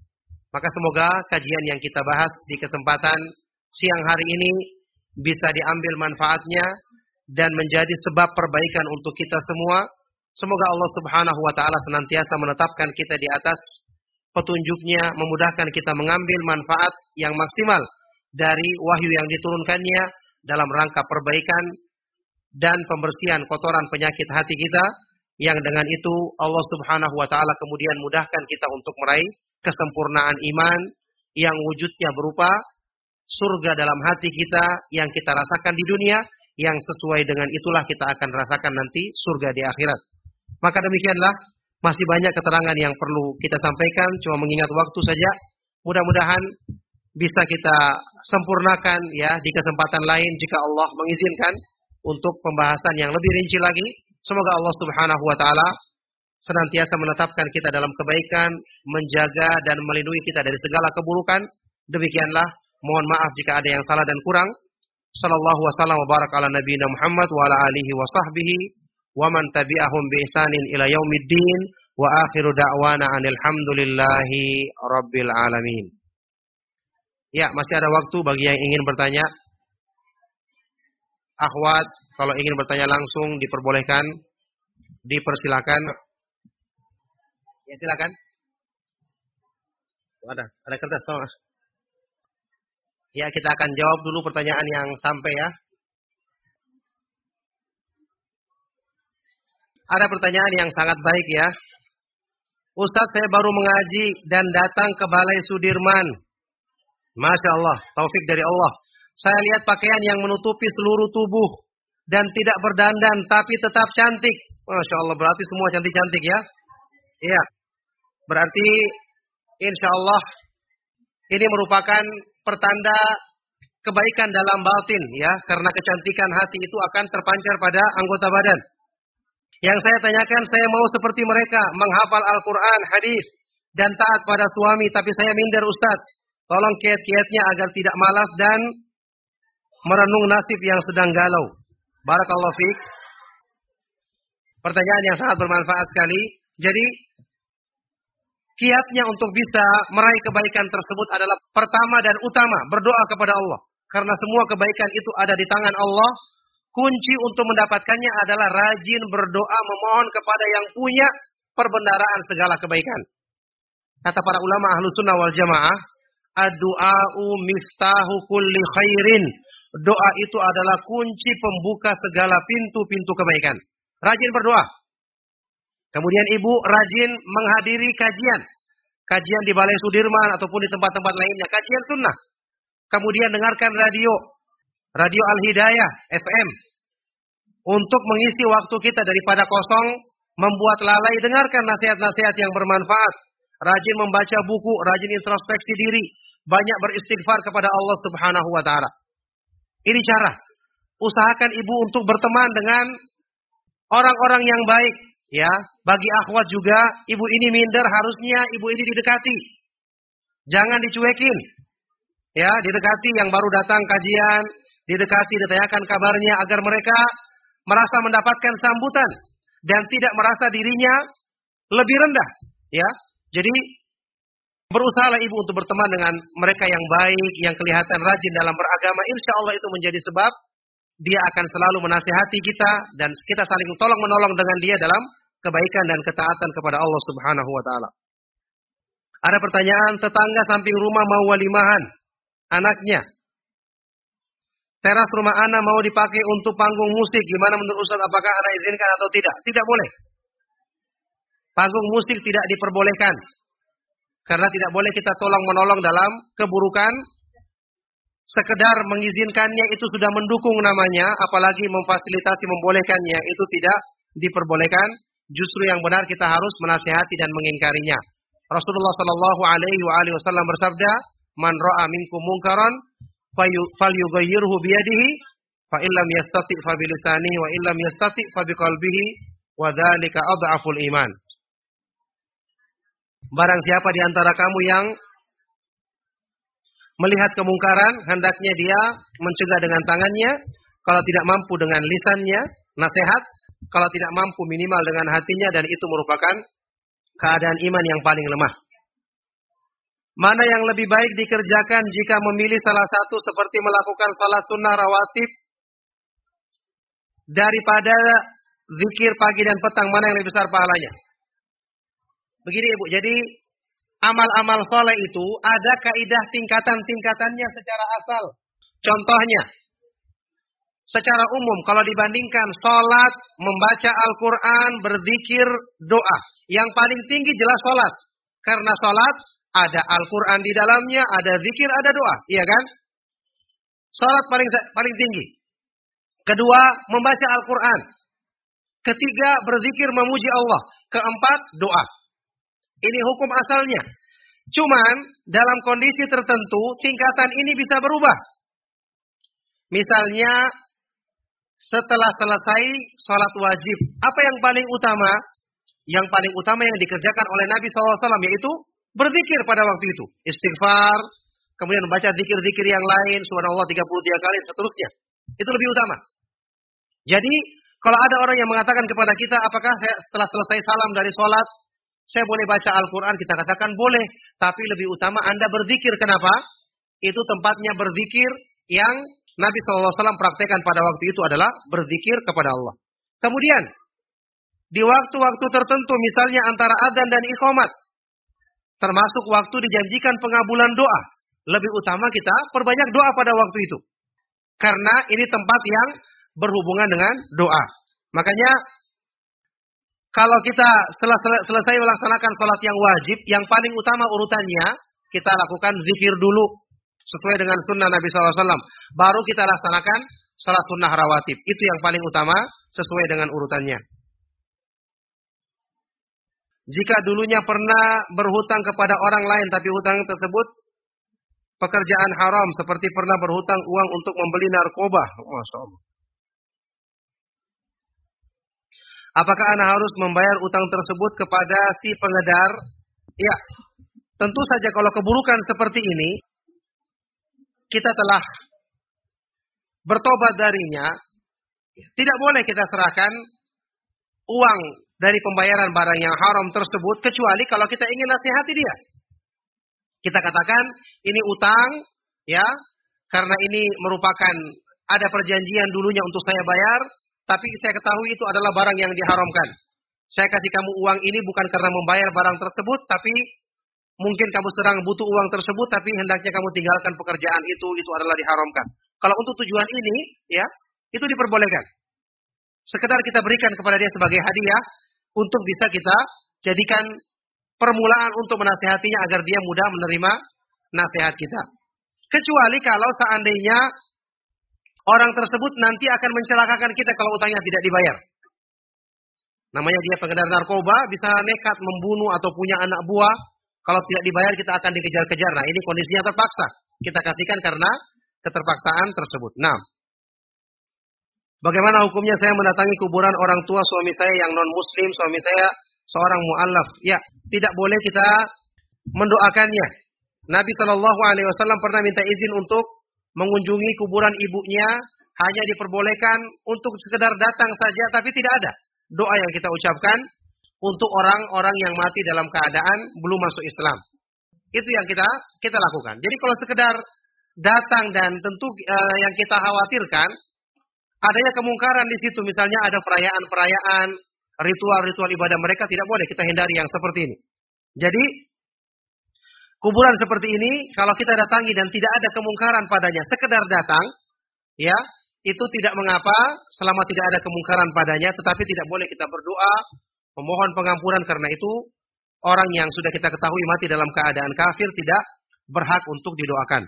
Maka semoga kajian yang kita bahas di kesempatan siang hari ini bisa diambil manfaatnya dan menjadi sebab perbaikan untuk kita semua. Semoga Allah Subhanahu wa taala senantiasa menetapkan kita di atas petunjuknya, memudahkan kita mengambil manfaat yang maksimal dari wahyu yang diturunkannya dalam rangka perbaikan dan pembersihan kotoran penyakit hati kita yang dengan itu Allah Subhanahu wa taala kemudian mudahkan kita untuk meraih kesempurnaan iman yang wujudnya berupa surga dalam hati kita yang kita rasakan di dunia yang sesuai dengan itulah kita akan rasakan nanti surga di akhirat. Maka demikianlah masih banyak keterangan yang perlu kita sampaikan cuma mengingat waktu saja. Mudah-mudahan bisa kita sempurnakan ya di kesempatan lain jika Allah mengizinkan untuk pembahasan yang lebih rinci lagi. Semoga Allah Subhanahu wa taala senantiasa menetapkan kita dalam kebaikan, menjaga dan melindungi kita dari segala keburukan. Demikianlah, mohon maaf jika ada yang salah dan kurang. Sallallahu wasallam wa barak ala nabiyina Muhammad wa ala alihi wa sahbihi wa man tabi'ahum bi ihsanin ila yaumiddin wa akhiru da'wana anil hamdulillahi rabbil alamin. Ya, masih ada waktu bagi yang ingin bertanya. Akhwat, kalau ingin bertanya langsung diperbolehkan, dipersilakan. Ya silakan. Ada, ada kertas tolong. Ya kita akan jawab dulu pertanyaan yang sampai ya. Ada pertanyaan yang sangat baik ya. Ustadz saya baru mengaji dan datang ke Balai Sudirman. Masya Allah, taufik dari Allah. Saya lihat pakaian yang menutupi seluruh tubuh dan tidak berdandan tapi tetap cantik. Masya Allah, berarti semua cantik-cantik ya. Iya. Berarti insya Allah ini merupakan pertanda kebaikan dalam batin ya. Karena kecantikan hati itu akan terpancar pada anggota badan. Yang saya tanyakan, saya mau seperti mereka menghafal Al-Quran, hadis, dan taat pada suami, tapi saya minder Ustadz. Tolong kiat-kiatnya agar tidak malas dan merenung nasib yang sedang galau. Barakallahu fiik. Pertanyaan yang sangat bermanfaat sekali. Jadi, kiatnya untuk bisa meraih kebaikan tersebut adalah pertama dan utama berdoa kepada Allah. Karena semua kebaikan itu ada di tangan Allah. Kunci untuk mendapatkannya adalah rajin berdoa memohon kepada yang punya perbendaraan segala kebaikan. Kata para ulama ahlu sunnah wal jamaah, Ad-du'a'u miftahu kulli khairin. Doa itu adalah kunci pembuka segala pintu-pintu kebaikan. Rajin berdoa. Kemudian ibu rajin menghadiri kajian. Kajian di Balai Sudirman ataupun di tempat-tempat lainnya. Kajian sunnah. Kemudian dengarkan radio. Radio Al-Hidayah FM. Untuk mengisi waktu kita daripada kosong. Membuat lalai. Dengarkan nasihat-nasihat yang bermanfaat. Rajin membaca buku. Rajin introspeksi diri. Banyak beristighfar kepada Allah subhanahu wa ta'ala. Ini cara. Usahakan ibu untuk berteman dengan orang-orang yang baik Ya, bagi akhwat juga ibu ini minder harusnya ibu ini didekati. Jangan dicuekin. Ya, didekati yang baru datang kajian, didekati ditanyakan kabarnya agar mereka merasa mendapatkan sambutan dan tidak merasa dirinya lebih rendah, ya. Jadi berusahalah ibu untuk berteman dengan mereka yang baik, yang kelihatan rajin dalam beragama. Insya Allah itu menjadi sebab dia akan selalu menasihati kita dan kita saling tolong menolong dengan dia dalam kebaikan dan ketaatan kepada Allah Subhanahu wa taala. Ada pertanyaan tetangga samping rumah mau walimahan anaknya. Teras rumah anak mau dipakai untuk panggung musik. Gimana menurut Ustaz apakah anak izinkan atau tidak? Tidak boleh. Panggung musik tidak diperbolehkan. Karena tidak boleh kita tolong menolong dalam keburukan. Sekedar mengizinkannya itu sudah mendukung namanya. Apalagi memfasilitasi membolehkannya itu tidak diperbolehkan. Justru yang benar kita harus menasihati dan mengingkarinya. Rasulullah Shallallahu Alaihi Wasallam bersabda, "Man ra'a minkum munkaran, falyughayyirhu biyadihi, fa illam yastati fa bilisanihi wa illam yastati fa biqalbihi, wa dzalika adhaful iman." Barang siapa di antara kamu yang melihat kemungkaran, hendaknya dia mencegah dengan tangannya, kalau tidak mampu dengan lisannya, nasihat, kalau tidak mampu minimal dengan hatinya dan itu merupakan keadaan iman yang paling lemah. Mana yang lebih baik dikerjakan jika memilih salah satu seperti melakukan salah sunnah rawatib daripada zikir pagi dan petang mana yang lebih besar pahalanya? Begini Ibu, jadi amal-amal soleh itu ada kaidah tingkatan-tingkatannya secara asal. Contohnya, secara umum kalau dibandingkan sholat, membaca Al-Quran, berzikir, doa. Yang paling tinggi jelas sholat. Karena sholat ada Al-Quran di dalamnya, ada zikir, ada doa. Iya kan? Sholat paling paling tinggi. Kedua, membaca Al-Quran. Ketiga, berzikir memuji Allah. Keempat, doa. Ini hukum asalnya. Cuman, dalam kondisi tertentu, tingkatan ini bisa berubah. Misalnya, setelah selesai sholat wajib, apa yang paling utama? Yang paling utama yang dikerjakan oleh Nabi SAW yaitu berzikir pada waktu itu. Istighfar, kemudian membaca zikir-zikir yang lain, subhanallah 33 kali, seterusnya. Itu lebih utama. Jadi, kalau ada orang yang mengatakan kepada kita, apakah saya setelah selesai salam dari sholat, saya boleh baca Al-Quran, kita katakan boleh. Tapi lebih utama Anda berzikir. Kenapa? Itu tempatnya berzikir yang Nabi SAW praktekkan pada waktu itu adalah berzikir kepada Allah. Kemudian, di waktu-waktu tertentu misalnya antara adzan dan iqamat, termasuk waktu dijanjikan pengabulan doa, lebih utama kita perbanyak doa pada waktu itu. Karena ini tempat yang berhubungan dengan doa. Makanya kalau kita setelah selesai melaksanakan sholat yang wajib, yang paling utama urutannya, kita lakukan zikir dulu sesuai dengan sunnah Nabi SAW. Baru kita laksanakan salat sunnah rawatib. Itu yang paling utama sesuai dengan urutannya. Jika dulunya pernah berhutang kepada orang lain tapi hutang tersebut pekerjaan haram seperti pernah berhutang uang untuk membeli narkoba. Apakah anak harus membayar utang tersebut kepada si pengedar? Ya, tentu saja kalau keburukan seperti ini kita telah bertobat darinya, tidak boleh kita serahkan uang dari pembayaran barang yang haram tersebut kecuali kalau kita ingin nasihati dia. Kita katakan ini utang ya karena ini merupakan ada perjanjian dulunya untuk saya bayar, tapi saya ketahui itu adalah barang yang diharamkan. Saya kasih kamu uang ini bukan karena membayar barang tersebut, tapi Mungkin kamu sedang butuh uang tersebut, tapi hendaknya kamu tinggalkan pekerjaan itu, itu adalah diharamkan. Kalau untuk tujuan ini, ya, itu diperbolehkan. Sekedar kita berikan kepada dia sebagai hadiah, untuk bisa kita jadikan permulaan untuk menasehatinya agar dia mudah menerima nasihat kita. Kecuali kalau seandainya orang tersebut nanti akan mencelakakan kita kalau utangnya tidak dibayar. Namanya dia pengedar narkoba, bisa nekat membunuh atau punya anak buah, kalau tidak dibayar kita akan dikejar-kejar. Nah ini kondisinya terpaksa. Kita kasihkan karena keterpaksaan tersebut. Nah, bagaimana hukumnya saya mendatangi kuburan orang tua suami saya yang non muslim, suami saya seorang mu'alaf. Ya, tidak boleh kita mendoakannya. Nabi Shallallahu Alaihi Wasallam pernah minta izin untuk mengunjungi kuburan ibunya, hanya diperbolehkan untuk sekedar datang saja, tapi tidak ada doa yang kita ucapkan untuk orang-orang yang mati dalam keadaan belum masuk Islam. Itu yang kita kita lakukan. Jadi kalau sekedar datang dan tentu uh, yang kita khawatirkan adanya kemungkaran di situ, misalnya ada perayaan-perayaan, ritual-ritual ibadah mereka tidak boleh kita hindari yang seperti ini. Jadi kuburan seperti ini kalau kita datangi dan tidak ada kemungkaran padanya, sekedar datang, ya itu tidak mengapa selama tidak ada kemungkaran padanya, tetapi tidak boleh kita berdoa memohon pengampunan karena itu orang yang sudah kita ketahui mati dalam keadaan kafir tidak berhak untuk didoakan.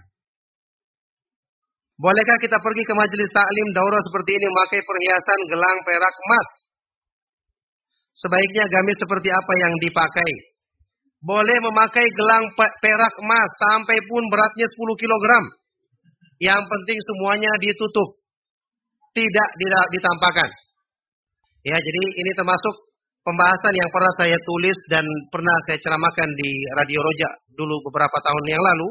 Bolehkah kita pergi ke majelis taklim daurah seperti ini memakai perhiasan gelang perak emas? Sebaiknya gamis seperti apa yang dipakai? Boleh memakai gelang perak emas sampai pun beratnya 10 kg. Yang penting semuanya ditutup. Tidak ditampakkan. Ya, jadi ini termasuk pembahasan yang pernah saya tulis dan pernah saya ceramahkan di Radio Roja dulu beberapa tahun yang lalu.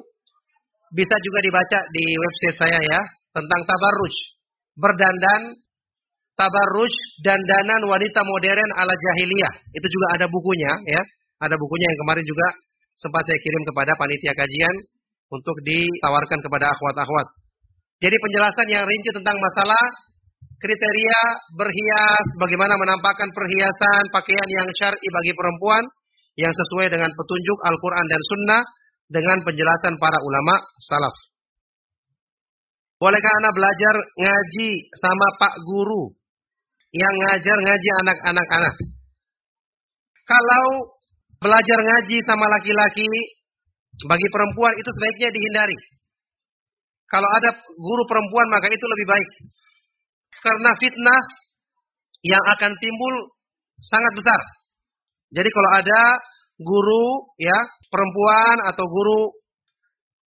Bisa juga dibaca di website saya ya tentang tabarruj. Berdandan tabarruj dandanan wanita modern ala jahiliyah. Itu juga ada bukunya ya. Ada bukunya yang kemarin juga sempat saya kirim kepada panitia kajian untuk ditawarkan kepada akhwat-akhwat. Jadi penjelasan yang rinci tentang masalah kriteria berhias, bagaimana menampakkan perhiasan, pakaian yang syar'i bagi perempuan yang sesuai dengan petunjuk Al-Quran dan Sunnah dengan penjelasan para ulama salaf. Bolehkah anak belajar ngaji sama pak guru yang ngajar ngaji anak-anak anak? Kalau belajar ngaji sama laki-laki bagi perempuan itu sebaiknya dihindari. Kalau ada guru perempuan maka itu lebih baik karena fitnah yang akan timbul sangat besar. Jadi kalau ada guru ya perempuan atau guru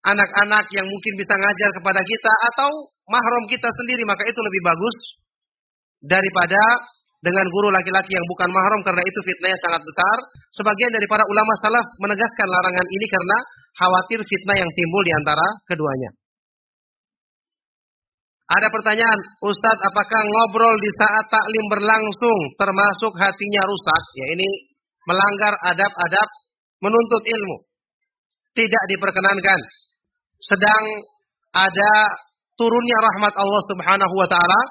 anak-anak yang mungkin bisa ngajar kepada kita atau mahram kita sendiri maka itu lebih bagus daripada dengan guru laki-laki yang bukan mahram karena itu fitnahnya sangat besar. Sebagian dari para ulama salaf menegaskan larangan ini karena khawatir fitnah yang timbul di antara keduanya. Ada pertanyaan, Ustadz apakah ngobrol di saat taklim berlangsung termasuk hatinya rusak? Ya ini melanggar adab-adab menuntut ilmu. Tidak diperkenankan. Sedang ada turunnya rahmat Allah Subhanahu wa taala,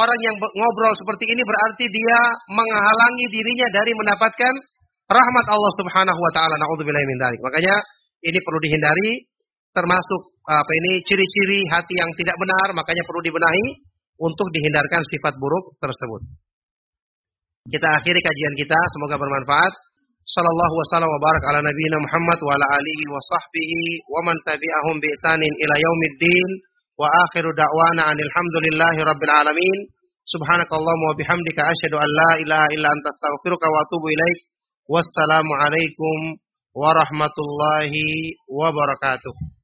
orang yang ngobrol seperti ini berarti dia menghalangi dirinya dari mendapatkan rahmat Allah Subhanahu wa taala. Makanya ini perlu dihindari termasuk apa ini ciri-ciri hati yang tidak benar, makanya perlu dibenahi untuk dihindarkan sifat buruk tersebut. Kita akhiri kajian kita, semoga bermanfaat. Sallallahu wasallam wa barak ala nabiyina Muhammad wa ala alihi wa sahbihi wa man tabi'ahum bi isanin ila yaumiddin wa akhiru da'wana anil hamdulillahi rabbil alamin. Subhanakallahumma wa bihamdika asyhadu an la ilaha illa anta astaghfiruka wa atubu ilaik. Wassalamu alaikum warahmatullahi wabarakatuh.